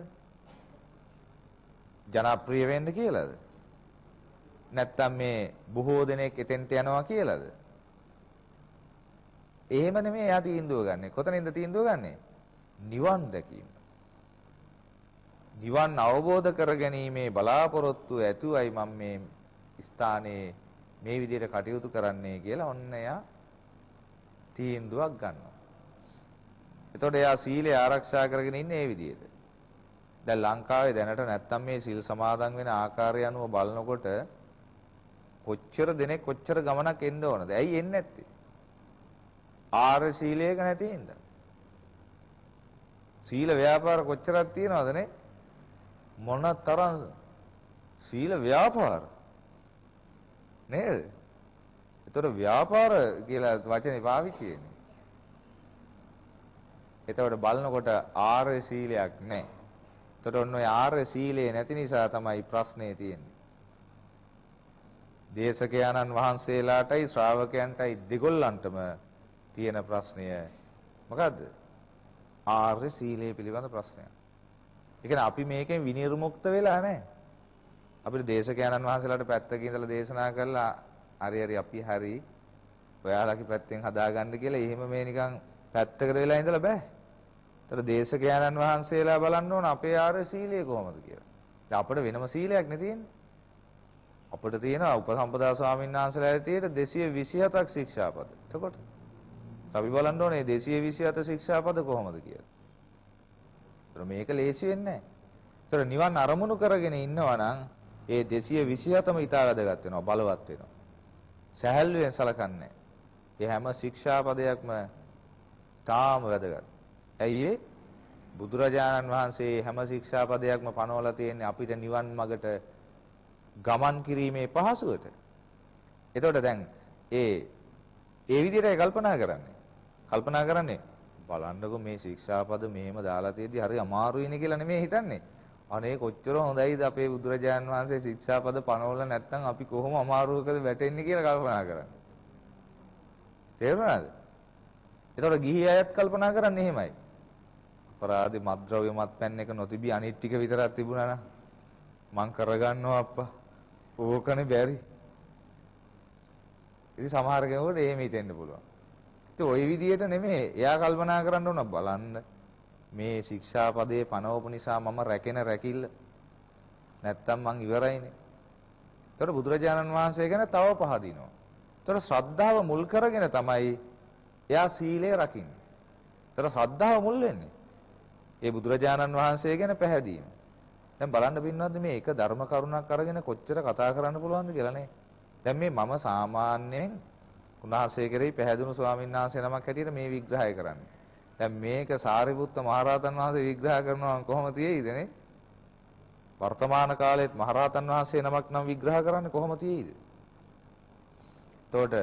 ජනප්‍රිය වෙන්න කියලාද? නැත්තම් මේ බොහෝ දෙනෙක් එතෙන්ට යනවා කියලාද? එහෙම නෙමෙයි එයා තීන්දුව ගන්නෙ. කොතනින්ද තීන්දුව ගන්නෙ? නිවන් දැකීම. නිවන් අවබෝධ කරගැනීමේ බලාපොරොත්තු ඇතුවයි මම මේ ස්ථානයේ මේ විදිහට කටයුතු කරන්නේ කියලා ඔන්න එයා තීන්දුවක් ගන්නවා. එතකොට එයා සීලය ආරක්ෂා කරගෙන ඉන්නේ මේ විදිහට. දැන් ලංකාවේ දැනට නැත්තම් මේ සිල් සමාදන් වෙන ආකාරය අනුව බලනකොට කොච්චර දෙනෙක් කොච්චර ගමනක් එන්න ඕනද? ඇයි එන්නේ නැත්තේ? ආර්ය සීලයක නැති හින්දා. සීල ව්‍යාපාර කොච්චරක් තියනවද නේ? මොන තරම් සීල ව්‍යාපාර නේද? ඒතර ව්‍යාපාර කියලා වචනේ පාවිච්චි වෙන්නේ. එතකොට බලනකොට ආර්ය සීලයක් නැහැ. එතකොට ඔන්න ඔය ආර්ය සීලය නැති නිසා තමයි ප්‍රශ්නේ තියෙන්නේ. දේශකයන්න් වහන්සේලාටයි ශ්‍රාවකයන්ටයි දෙගොල්ලන්ටම තියෙන ප්‍රශ්නය මොකද්ද? ආර්ය සීලය පිළිබඳ ප්‍රශ්නයක්. ඒ කියන්නේ අපි මේකෙන් විනිර්මුක්ත වෙලා නැහැ. අපිට දේශකයන්න් වහන්සේලාට පැත්තක ඉඳලා දේශනා කළා හරි හරි අපි හරි ඔයාලගේ පැත්තෙන් හදාගන්න කියලා එහෙම මේ නිකන් පැත්තකට වෙලා ඉඳලා බෑ. ඒතර දේශකයන්න් වහන්සේලා බලන්න ඕන අපේ ආර්ය සීලය කොහොමද කියලා. දැන් අපිට වෙනම සීලයක් නේ තියෙන්නේ. අපිට තියෙනවා උපසම්පදා ස්වාමීන් වහන්සේලාට තියෙන 227ක් ශික්ෂාපද. එතකොට අපි බලන්න ඕනේ 227 ශික්ෂාපද කොහොමද කියලා. ඒතර මේක ලේසි වෙන්නේ නැහැ. ඒතර නිවන් අරමුණු කරගෙන ඉන්නවා නම් ඒ 227ම ඊට වැදගත් වෙනවා බලවත් වෙනවා. සැහැල්ලුවෙන් සලකන්නේ. ඒ හැම ශික්ෂාපදයක්ම තාම වැදගත්. ඇයි බුදුරජාණන් වහන්සේ හැම ශික්ෂාපදයක්ම පනවලා තියෙන්නේ අපිට නිවන් මගට ගමන් කිරීමේ පහසුවට. එතකොට දැන් ඒ ඒ විදිහටයි කල්පනා කරන්නේ. කල්පනා කරන්නේ බලන්නකො මේ ශික්ෂාපද මෙහෙම දාලා තියෙද්දි හරි අමාරුයිනේ කියලා නෙමෙයි හිතන්නේ. අනේ කොච්චර හොඳයිද අපේ බුදුරජාන් වහන්සේ ශික්ෂාපද පනවල නැත්නම් අපි කොහොම අමාරුවකද වැටෙන්නේ කියලා කල්පනා කරන්නේ. තේරුණාද? ඒතකොට ගිහි අයත් කල්පනා කරන්නේ එහෙමයි. අපරාධේ මත්ද්‍රව්‍ය මත්පැන් එක නොතිබී අනිත් ටික විතරක් තිබුණා නම් මං කරගන්නවා අප්පා. ඕකනේ බැරි. ඉතින් සමහර කෙනෙකුට එහෙම හිතෙන්න පුළුවන්. ඉතින් ওই විදිහට නෙමෙයි. එයා කල්පනා කරන්න ඕන බලන්න. මේ ශික්ෂාපදේ පනවපු නිසා මම රැකෙන රැකිල්ල නැත්තම් මං ඉවරයිනේ. ඒතර බුදුරජාණන් වහන්සේ ගැන තව පහදිනවා. ඒතර ශ්‍රද්ධාව මුල් කරගෙන තමයි එයා සීලය රකින්නේ. ඒතර ශ්‍රද්ධාව මුල් වෙන්නේ. ඒ බුදුරජාණන් වහන්සේ ගැන පැහැදීම. දැන් බලන්න පින්නවත්ද මේ එක ධර්ම කරුණක් අරගෙන කොච්චර කතා කරන්න පුළුවන්ද කියලා නේ. දැන් මේ මම සාමාන්‍යයෙන් උන්වහන්සේ කෙරෙහි පැහැදුණු ස්වාමීන් වහන්සේ නමක් හැටියට මේ විග්‍රහය කරන්නේ. දැන් මේක සාරිපුත්ත මහරහතන් වහන්සේ විග්‍රහ කරනවා කොහොම තියෙයිද නේ? වර්තමාන කාලෙත් මහරහතන් වහන්සේ නමක් නම් විග්‍රහ කරන්නේ කොහොම තියෙයිද? එතකොට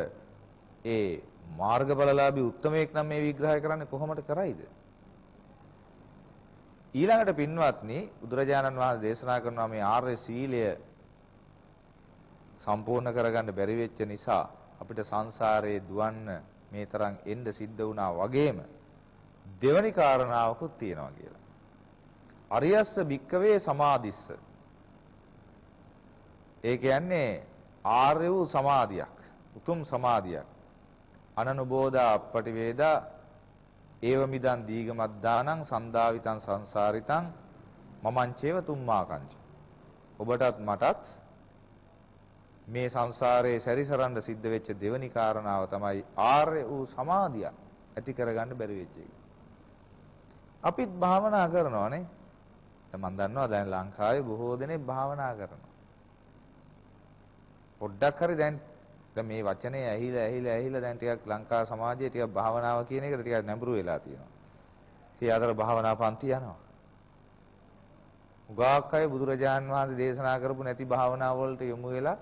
ඒ මාර්ගඵලලාභී උත්තමයෙක් නම් මේ විග්‍රහය කරන්නේ කොහොමද කරයිද? ඊළඟට පින්වත්නි බුදුරජාණන් වහන්සේ දේශනා කරනවා මේ ආර්ය සීලය සම්පූර්ණ කරගන්න බැරි වෙච්ච නිසා අපිට සංසාරේ දුවන්න මේ තරම් එන්න සිද්ධ වුණා වගේම දෙවනි කාරණාවකුත් තියෙනවා කියලා. අරියස්ස භික්කවේ සමාධිස්ස. ඒ කියන්නේ ආර්ය වූ සමාධියක්, උතුම් සමාධියක්. අනනුබෝධා අපටිවේදා ඒව මිදන් දීගමද්දානං සන්දාවිතං සංසාරිතං මමංචේව තුම්මාකංච. ඔබටත් මටත් මේ සංසාරයේ සැරිසරන්න සිද්ධ වෙච්ච දෙවනි කාරණාව තමයි ආර්ය වූ සමාධිය ඇති කරගන්න බැරි වෙච්ච එක. අපිත් භාවනා කරනවානේ. දැන් මම දන්නවා දැන් ලංකාවේ බොහෝ දෙනෙක් භාවනා කරනවා. පොඩ්ඩක් හරි දැන් දැන් මේ වචනේ ඇහිලා ඇහිලා ඇහිලා දැන් ටිකක් ලංකා සමාජයේ ටිකක් භාවනාව කියන එකට ටිකක් නැඹුරු වෙලා තියෙනවා. ඉතින් අතර භාවනා පන්ති යනවා. උගාක් අය බුදුරජාන් වහන්සේ දේශනා කරපු නැති භාවනාව වලට යොමු වෙලා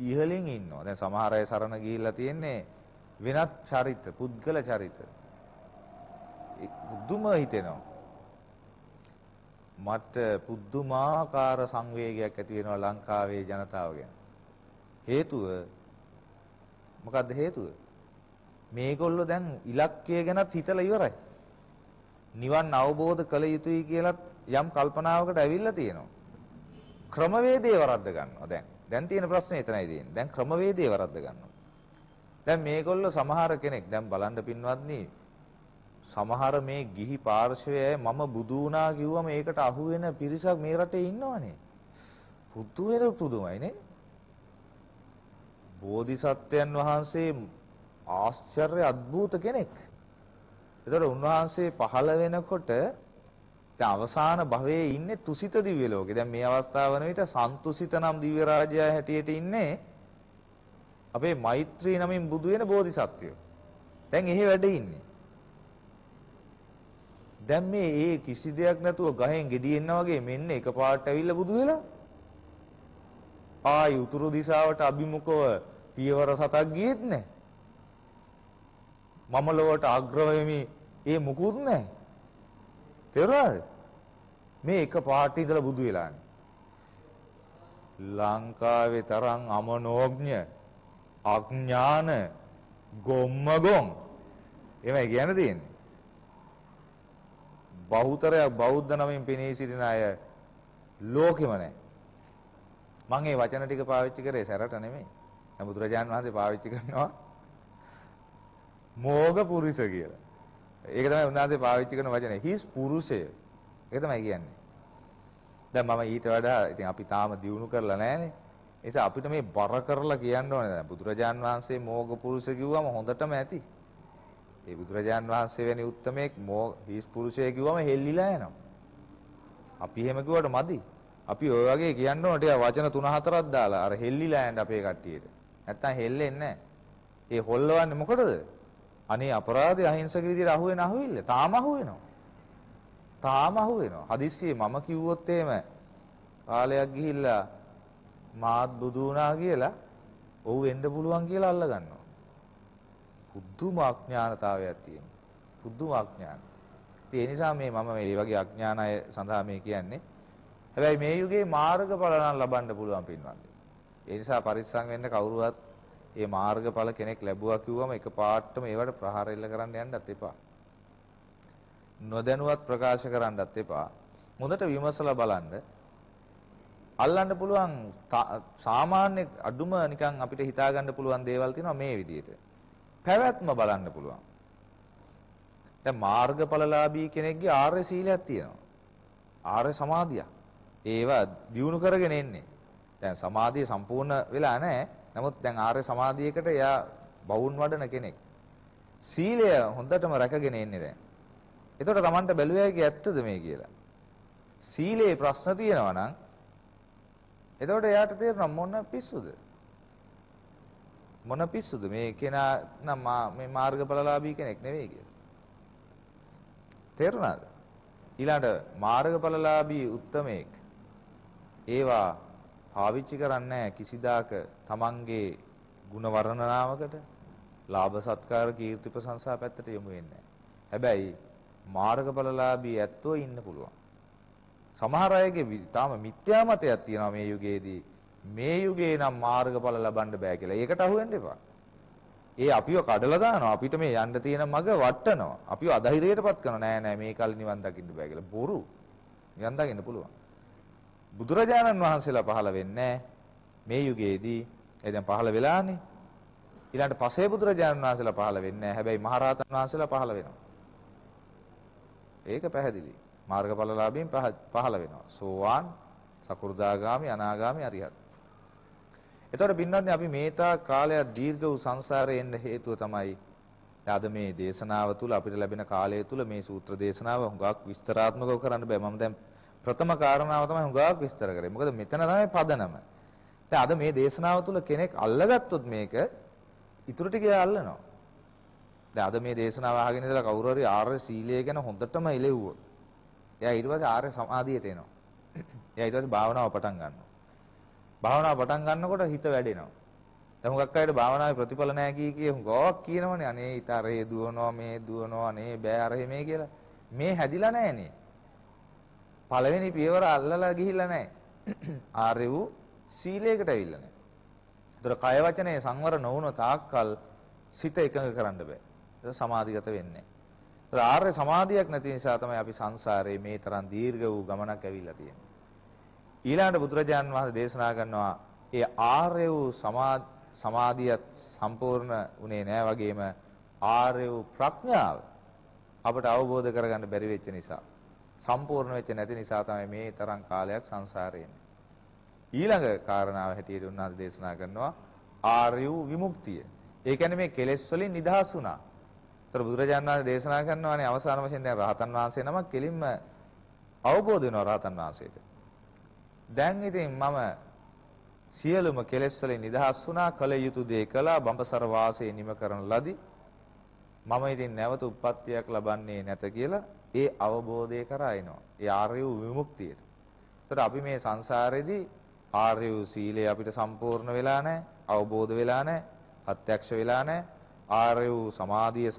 ඉහළින් ඉන්නවා. දැන් සමහර අය සරණ ගිහිල්ලා තියෙන්නේ වෙනත් චරිත, පුද්ගල චරිත. පුදුම හිතෙනවා. මට පුදුමාකාර සංවේගයක් ඇති වෙනවා ලංකාවේ ජනතාව ගැන. හේතුව මොකද්ද හේතුව? මේගොල්ලෝ දැන් ඉලක්කය ගැනත් හිතලා ඉවරයි. නිවන් අවබෝධ කළ යුතුයි කියලා යම් කල්පනාවකට ඇවිල්ලා තියෙනවා. ක්‍රමවේදේ වරද්ද ගන්නවා දැන්. දැන් තියෙන ප්‍රශ්නේ එතනයි තියෙන්නේ. දැන් ක්‍රමවේදේ වරද්ද ගන්නවා. දැන් මේගොල්ලෝ සමහර කෙනෙක් දැන් බලන්න පින්වත්නි සමහර මේ ගිහි පාර්ශවයේ මම බුදු වුණා කිව්වම ඒකට අහු වෙන පිරිසක් මේ රටේ ඉන්නවනේ. පුදු වෙන පුදුමයි නේ. බෝධිසත්වයන් වහන්සේ ආශ්චර්ය අద్భుත කෙනෙක්. ඒතර උන්වහන්සේ පහළ වෙනකොට දැන් අවසාන භවයේ ඉන්නේ තුසිත දිව්‍ය ලෝකේ. දැන් මේ අවස්ථාව වන විට සන්තුසිත නම් දිව්‍ය රාජයා හැටියට ඉන්නේ අපේ මෛත්‍රී නමින් බුදු වෙන බෝධිසත්වයෝ. දැන් එහෙ වැඩ ඉන්නේ. දැන් මේ ඒ කිසි දෙයක් නැතුව ගහෙන් ගෙඩියෙන්න වගේ මෙන්න එකපාරට ඇවිල්ලා බුදු වෙලා ආයි උතුරු දිශාවට අභිමුඛව පියවර සතක් ගියෙත් නැහැ. මම ලොවට අග්‍ර වෙමි ඒ මුකුත් නැහැ. තේරුණාද? මේ එක පාට ඉඳලා බුදු වෙලානේ. ලංකාවේ තරම් අමනෝඥ අඥාන ගොම්මගොම් එමය කියන්න තියෙන්නේ. බහුතරයක් බෞද්ධ නමින් පෙනී සිටින අය ලෝකෙම නැහැ. මම මේ වචන ටික පාවිච්චි කරේ සැරට නෙමෙයි. දැන් බුදුරජාණන් වහන්සේ පාවිච්චි කරනවා මෝග පුරුෂ කියලා. ඒක තමයි උන්වහන්සේ පාවිච්චි කරන වචනේ. හිස් පුරුෂය. ඒක තමයි කියන්නේ. දැන් මම ඊට වඩා ඉතින් අපි තාම දිනු කරලා නැහනේ. ඒ නිසා අපිට මේ බර කරලා කියන්න ඕනේ දැන් බුදුරජාන් වහන්සේ මෝග පුරුෂ කිව්වම හොඳටම ඇති. ඒ බුදුරජාන් වහන්සේ වැනි උත්තමයෙක් මෝ හිස් පුරුෂය කිව්වම හෙල්ලිලා යනවා. අපි එහෙම කිව්වට මදි. අපි ඔය වගේ කියන්න ඕන ටික වචන තුන හතරක් දාලා අර හෙල්ලිලා යන්න අපේ කට්ටියට. නැත්තම් හෙල්ලෙන්නේ නැහැ. ඒ හොල්ලවන්නේ මොකටද? අනේ අපරාධය අහිංසක විදිහට අහුවෙන අහුවිල්ල. තාම අහුවෙනවා. තාම අහුවෙනවා. හදිස්සියේ මම කිව්වොත් එහෙම කාලයක් ගිහිල්ලා මාත් බුදු වුණා කියලා ඔව් වෙන්න පුළුවන් කියලා අල්ල ගන්නවා. පුදුම අඥානතාවයක් තියෙනවා. පුදුම අඥාන. ඉතින් ඒ නිසා මේ මම මේ වගේ අඥාන අය සඳහා මේ කියන්නේ. හැබැයි මේ යුගයේ මාර්ගඵල නම් ලබන්න පුළුවන් පින්වත්නි. ඒ නිසා පරිස්සම් වෙන්න කවුරුවත් මේ මාර්ගඵල කෙනෙක් ලැබුවා කිව්වම එකපාරටම ඒවට ප්‍රහාර එල්ල කරන්න යන්නත් එපා. නොදැනුවත් ප්‍රකාශ කරන්නත් එපා. හොඳට විමසලා බලන්න. අල්ලන්න පුළුවන් සාමාන්‍ය අඩුම නිකන් අපිට හිතා ගන්න පුළුවන් දේවල් තියෙනවා මේ විදිහට. පැවැත්ම බලන්න පුළුවන්. දැන් මාර්ගඵලලාභී කෙනෙක්ගේ ආර්ය සීලයක් තියෙනවා. ආර්ය සමාධියක්. ඒවා දියුණු කරගෙන එන්නේ. දැන් සමාධිය සම්පූර්ණ වෙලා නැහැ. නමුත් දැන් ආර්ය සමාධියකට එයා බවුන් වඩන කෙනෙක්. සීලය හොඳටම රැකගෙන ඉන්නේ දැන්. එතකොට Tamanට බැලුවෑගේ ඇත්තද මේ කියලා. සීලේ ප්‍රශ්න තියෙනවා නම් එතකොට එයාට තේරෙනවා මොන පිස්සුද? මොන පිස්සුද මේ කෙනා නම් මේ මාර්ගඵලලාභී කෙනෙක් නෙවෙයි කියලා. තේරුණාද? ඊළඟට මාර්ගඵලලාභී උත්තමයෙක් ඒවා පාවිච්චි කරන්නේ කිසිදාක තමන්ගේ ಗುಣ වර්ණනාවකට ලාභ සත්කාර කීර්ති ප්‍රශංසා පැත්තට යොමු වෙන්නේ හැබැයි මාර්ගඵලලාභී ඇත්තෝ ඉන්න පුළුවන්. සමහර අයගේ තාම මිත්‍යා මතයක් තියෙනවා මේ යුගයේදී. මේ යුගයේ නම් මාර්ගඵල ලබන්න බෑ කියලා. ඒකට අහු වෙන්න එපා. ඒ අපිව කඩලා දානවා. අපිට මේ යන්න තියෙන මග වටනවා. අපිව අධෛර්යයටපත් කරනවා. නෑ නෑ මේ කල් නිවන් දකින්න බෑ කියලා. බොරු. නිවන් දකින්න පුළුවන්. බුදුරජාණන් වහන්සේලා පහළ වෙන්නේ මේ යුගයේදී. ඒ දැන් පහළ වෙලානේ. ඊළඟට පසේ බුදුරජාණන් වහන්සේලා පහළ වෙන්නේ නැහැ. හැබැයි මහරහතන් වහන්සේලා පහළ වෙනවා. ඒක පැහැදිලි. මාර්ගඵලලාභීන් පහළ වෙනවා. සෝවාන්, සකු르දාගාමි, අනාගාමි, අරිහත්. එතකොට බින්නන්නේ අපි මේතා කාලයක් දීර්ඝ වූ සංසාරේ එන්න හේතුව තමයි අද මේ දේශනාව තුළ අපිට ලැබෙන කාලය තුළ මේ සූත්‍ර දේශනාව හුඟක් විස්තරාත්මකව කරන්න බෑ. මම දැන් ප්‍රථම කාරණාව තමයි හුඟක් විස්තර කරේ. මොකද මෙතන තමයි පදනම. දැන් අද මේ දේශනාව තුළ කෙනෙක් අල්ලගත්තොත් මේක ඉතුරු ටික අල්ලනවා. දැන් අද මේ දේශනාව අහගෙන ඉඳලා කවුරු හරි ආර්ය සීලය ගැන හොඳටම එළෙව්වොත් එයා ඊට පස්සේ ආර්ය සමාධියට එනවා. එයා ඊට පස්සේ භාවනාව පටන් ගන්නවා. භාවනාව පටන් ගන්නකොට හිත වැඩෙනවා. දැන් හුඟක් අයට භාවනාවේ ප්‍රතිඵල නැහැ කී කිය හුඟක් කියනවනේ අනේ ඊට අරේ දුවනවා මේ දුවනවා නේ බෑ අරේ මේ කියලා. මේ හැදිලා නැහනේ. පළවෙනි පියවර අල්ලලා ගිහිල්ලා නැහැ. ආර්ය වූ සීලයකට ඇවිල්ලා නැහැ. ඒතර කය වචනේ සංවර නොවුන තාක්කල් සිත එකඟ කරන්න බෑ. සමාධිගත වෙන්නේ. ඒ ආර්ය සමාධියක් නැති නිසා තමයි අපි සංසාරේ මේ තරම් දීර්ඝ වූ ගමනක් ඇවිල්ලා තියෙන්නේ. ඊළඟට බුදුරජාන් වහන්සේ දේශනා කරනවා ඒ ආර්ය වූ සමාධියත් සම්පූර්ණ උනේ නෑ වගේම ආර්ය වූ ප්‍රඥාව අපට අවබෝධ කරගන්න බැරි වෙච්ච නිසා සම්පූර්ණ වෙච්ච නැති නිසා තමයි මේ තරම් කාලයක් සංසාරේ ඉන්නේ. ඊළඟ කාරණාව හැටියට උන්වහන්සේ දේශනා කරනවා ආර්ය වූ විමුක්තිය. ඒ කියන්නේ මේ කෙලෙස් වලින් නිදහස් වුණා. ඒතර බුදුරජාණන් වහන්සේ දේශනා කරනවානේ අවසාන වශයෙන් දැන් රහතන් වහන්සේ නමක් කෙලින්ම අවබෝධ වෙනවා රහතන් වහන්සේට. දැන් ඉතින් මම සියලුම කෙලෙස් වලින් නිදහස් වුණා කල යුතු දේ කළා බඹසර වාසයේ නිම කරන ලදී. මම ඉතින් නැවත උප්පත්තියක් ලබන්නේ නැත කියලා ඒ අවබෝධය කරා එනවා. ඒ ආර්ය වූ විමුක්තියට. ඒතර අපි මේ සංසාරේදී ආර්ය වූ සීලය අපිට සම්පූර්ණ වෙලා නැහැ, අවබෝධ වෙලා නැහැ, ප්‍රත්‍යක්ෂ වෙලා නැහැ. ආර්ය වූ සමාධිය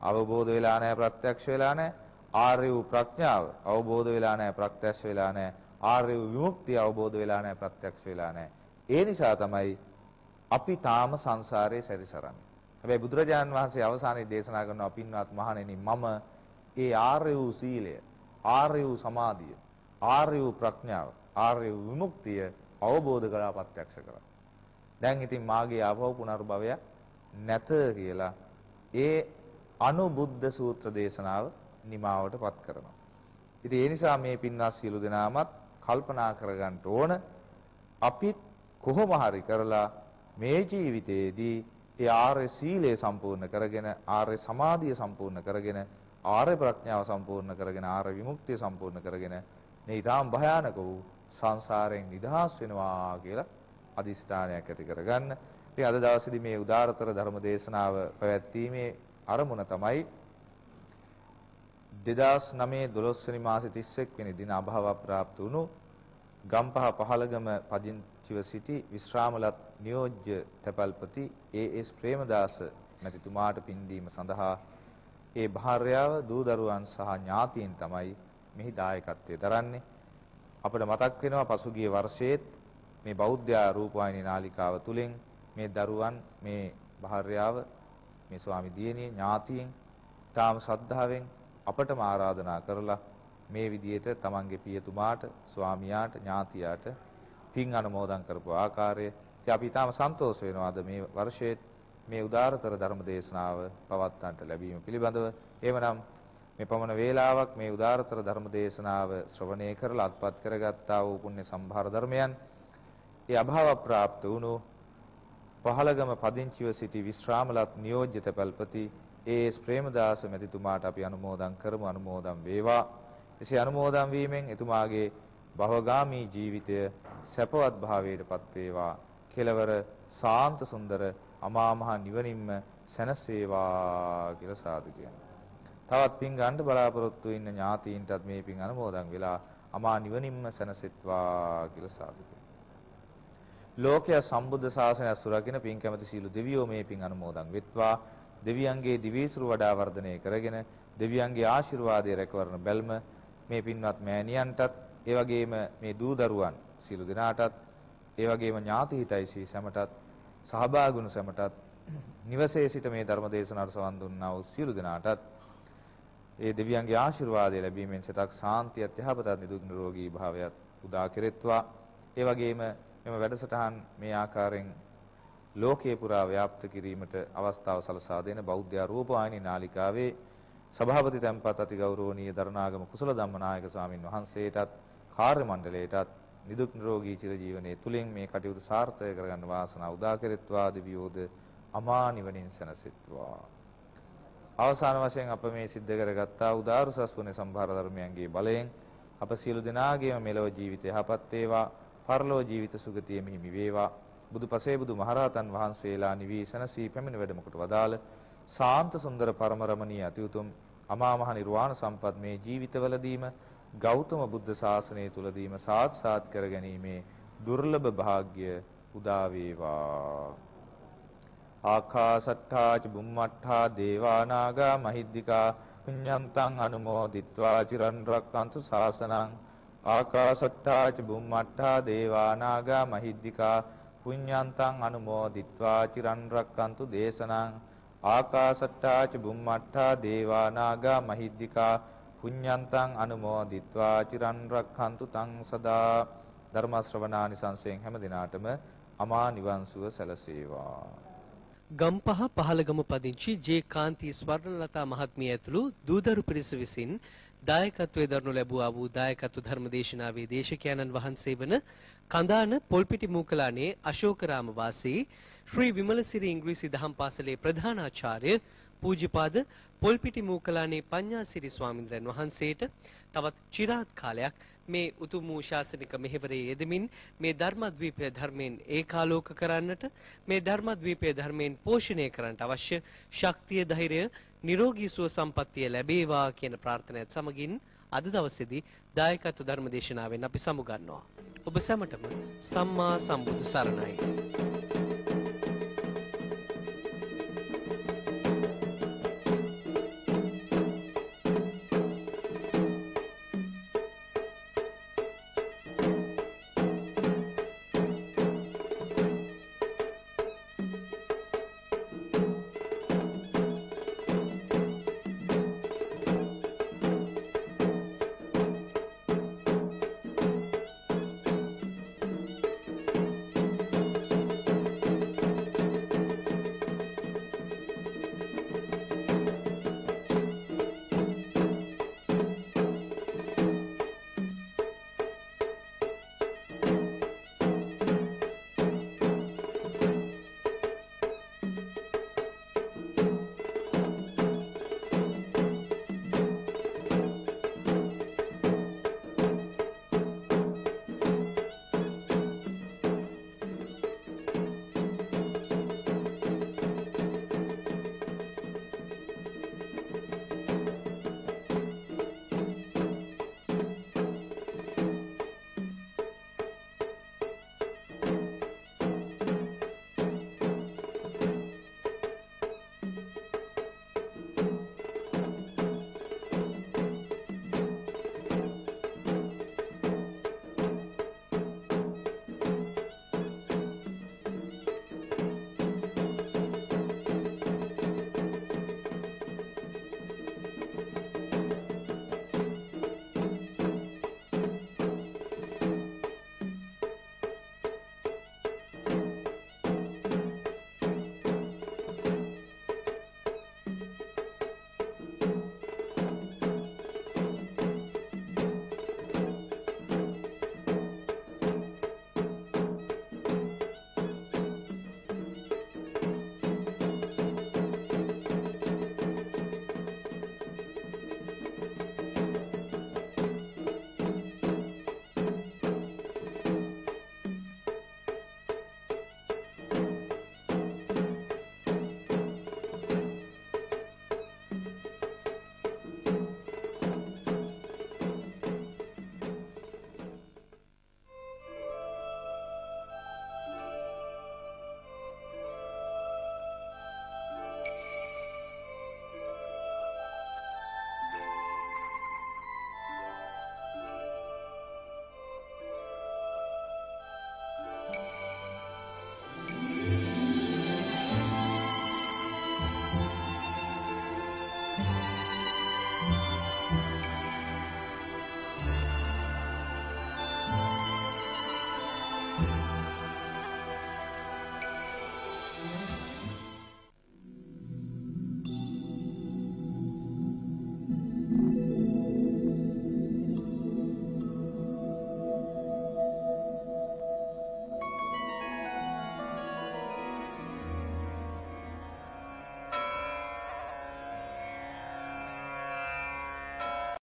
අවබෝධ වෙලා නැහැ ප්‍රත්‍යක්ෂ වෙලා නැහැ ආර්ය වූ ප්‍රඥාව අවබෝධ වෙලා නැහැ ප්‍රත්‍යක්ෂ වෙලා නැහැ ආර්ය වූ විමුක්තිය අවබෝධ වෙලා නැහැ ප්‍රත්‍යක්ෂ වෙලා නැහැ ඒ නිසා තමයි අපි තාම සංසාරේ සැරිසරන්නේ හැබැයි බුදුරජාණන් වහන්සේ අවසානයේ දේශනා කරන අපින්වත් මහණෙනි මම ඒ ආර්ය වූ සීලය ආර්ය වූ සමාධිය ආර්ය වූ ප්‍රඥාව ආර්ය වූ විමුක්තිය අවබෝධ කරලා ප්‍රත්‍යක්ෂ කරා දැන් ඉතින් මාගේ ආපහු පුනර්භවය නැත කියලා ඒ අනුබුද්ධ සූත්‍ර දේශනාව නිමාවටපත් කරනවා. ඉතින් ඒ නිසා මේ පින්වත් සියලු දෙනාමත් කල්පනා කරගන්න ඕන අපි කොහොම හරි කරලා මේ ජීවිතයේදී ඒ ආර්ය සීලය සම්පූර්ණ කරගෙන ආර්ය සමාධිය සම්පූර්ණ කරගෙන ආර්ය ප්‍රඥාව සම්පූර්ණ කරගෙන ආර්ය විමුක්තිය සම්පූර්ණ කරගෙන මේ ඊටාම් භයානක වූ සංසාරයෙන් නිදහස් වෙනවා කියලා අදිස්ථානයක් ඇති කරගන්න. ඉතින් අද දවසේදී මේ උදාාරතර ධර්ම දේශනාව පැවැත්වීමේ අරමුණ තමයි 2009 12 වෙනි මාසේ 31 වෙනි දින අභාව ප්‍රාප්ත වුණු ගම්පහ පහළගම පදිංචිව සිටි විශ්‍රාමලත් නියෝජ්‍ය තැපල්පති ඒ.එස්. ප්‍රේමදාස මැතිතුමාට පින්දීම සඳහා ඒ භාර්යාව දූ දරුවන් සහ ඥාතීන් තමයි මෙහි දායකත්වයේ දරන්නේ. අපිට මතක් වෙනවා පසුගිය වර්ෂයේත් මේ බෞද්ධ රූපවාහිනී නාලිකාව තුලින් මේ දරුවන් මේ භාර්යාව මේ ස්වාමි දියණිය ඥාතීන් තාම ශ්‍රද්ධාවෙන් අපටම ආරාධනා කරලා මේ විදිහට තමන්ගේ පියතුමාට ස්වාමියාට ඥාතියාට පින් අනුමෝදන් කරපු ආකාරය ඉතින් අපි ඊටාම සන්තෝෂ වෙනවාද මේ වර්ෂයේ මේ උදාරතර ධර්ම දේශනාව පවත්වන්නට ලැබීම පිළිබඳව එවනම් මේ පමණ වේලාවක් මේ උදාරතර ධර්ම දේශනාව ශ්‍රවණය කරලා අත්පත් කරගත්තා වූ පුණ්‍ය සම්භාර ධර්මයන් ඒ අභාව ප්‍රාප්ත වුණු පහළගම පදිංචිව සිටි විශ්‍රාමලත් නියෝජ්‍ය තැපල්පති ඒ.එස්. ප්‍රේමදාස මැතිතුමාට අපි අනුමෝදන් කරමු අනුමෝදන් වේවා. එසේ අනුමෝදන් වීමෙන් එතුමාගේ භවගාමී ජීවිතය සැපවත් භාවයටපත් වේවා. කෙලවර සාන්ත සුන්දර අමා මහ නිවනින්ම සැනසේවා කියලා සාදු කියනවා. තවත් පින් ගන්න බලාපොරොත්තු ඉන්න ඥාතීන්ටත් මේ පින් අනුමෝදන් වෙලා අමා නිවනින්ම සැනසෙත්වා කියලා සාදු ලෝකයේ සම්බුද්ධ ශාසනය සුරකින්න පින් කැමති සීල දෙවියෝ මේ පින් අනුමෝදන් වෙත්වා දෙවියන්ගේ දිවිසුරු වඩා වර්ධනය කරගෙන දෙවියන්ගේ ආශිර්වාදය රැකවරන බැල්ම මේ පින්වත් මෑණියන්ටත් ඒ වගේම මේ දූ දරුවන් සීල දෙනාටත් ඒ වගේම ඥාති හිතයිසී සැමටත් සහභාගුණ සැමටත් නිවසේ සිට මේ ධර්ම දේශනාවට සවන් දුන්නා වූ සියලු දෙනාටත් ඒ දෙවියන්ගේ ආශිර්වාදය ලැබීමෙන් සිතක් සාන්තියත් යහපතත් නිදුක් නිරෝගී භාවයත් උදා කෙරෙත්වා. ඒ වගේම මෙම වැඩසටහන් මේ ආකාරයෙන් ලෝකයේ පුරා ව්‍යාප්ත කිරීමට අවස්ථාව සලසා දෙන බෞද්ධ රූපවාහිනී නාලිකාවේ සභාපති තැන්පත් අති ගෞරවනීය දරණාගම කුසල ධම්මනායක ස්වාමින් වහන්සේටත් කාර්ය මණ්ඩලයටත් නිදුක් නිරෝගී චිරජීවනයේ තුලින් මේ කටයුතු සාර්ථක කරගන්න වාසනාව උදා කෙරෙත්වා දිවියෝද අමා නිවනින් සැනසෙත්වා. අවසාන වශයෙන් අප මේ සිද්ධ කරගත්තා උදාරුසස් වුනේ සම්භාර ධර්මයන්ගේ බලයෙන් අප සියලු දෙනාගේම මෙලොව ජීවිතය යහපත් වේවා පරලොව ජීවිත සුගතිය මිහිමි වේවා. බුදු පසේ බුදු මහරහතන් වහන්සේලා නිවි සනසී පැමිණ වැඩමකට වදාළ සාන්ත සුන්දර පරම රමණීය අති උතුම් අමා මහ නිර්වාණ සම්පත් මේ ජීවිතවලදීම ගෞතම බුද්ධ ශාසනය තුලදීම සාක්ෂාත් කර ගැනීමේ දුර්ලභ භාග්ය උදා වේවා. ආකාසට්ඨා ච බුම්මට්ඨා දේවානාගා මහිද්దికා පුඤ්ඤන්තං අනුමෝදිත්වා චිරන් රක්කන්තු ශාසනං ආකාසට්ඨා ච බුම්මට්ඨා දේවානාගා මහිද්దికා පුඤ්ඤන්තං අනුමෝදිත්වා චිරන් රක්කන්තු දේශනං ආකාසට්ඨා ච බුම්මට්ඨා දේවානාගා මහිද්దికා පුඤ්ඤන්තං අනුමෝදිත්වා චිරන් රක්ඛන්තු තං සදා. ධර්ම ශ්‍රවණානිසංසයෙන් හැම දිනාටම අමා නිවන් සුව සැලසේවා. ගම්පහ පහලගම පදිංචි ජේ කාන්ති ස්වර්ණලතා මහත්මිය ඇතුළු දූදරු පිරිස විසින් දායකත්වයේ දරනු ලැබුවා වූ දායකත්ව ධර්මදේශනාවේ දේශකයන්න් වහන්සේ වන කඳාන පොල්පිටි මූකලානේ අශෝකරාම වාසී ශ්‍රී විමලසිරි ඉංග්‍රීසි දහම් පාසලේ ප්‍රධානාචාර්ය පූජ්‍යපාද පොල්පිටි මූකලානේ පඤ්ඤාසිරි ස්වාමින්ද්‍රයන් වහන්සේට තවත් চিරාත් කාලයක් මේ උතුම් වූ ශාසනික මෙහෙවරේ යෙදමින් මේ ධර්මද්වීපය ධර්මයෙන් ඒකාලෝක කරන්නට මේ ධර්මද්වීපය ධර්මයෙන් පෝෂණය කරන්නට අවශ්‍ය ශක්තිය ධෛර්යය නිරෝගී සුව සම්පන්නිය ලැබේවා කියන ප්‍රාර්ථනාවත් සමගින් අද දවසේදී දායකත්ව ධර්ම දේශනාවෙන් අපි සමුගන්නවා. ඔබ සැමටම සම්මා සම්බුදු සරණයි.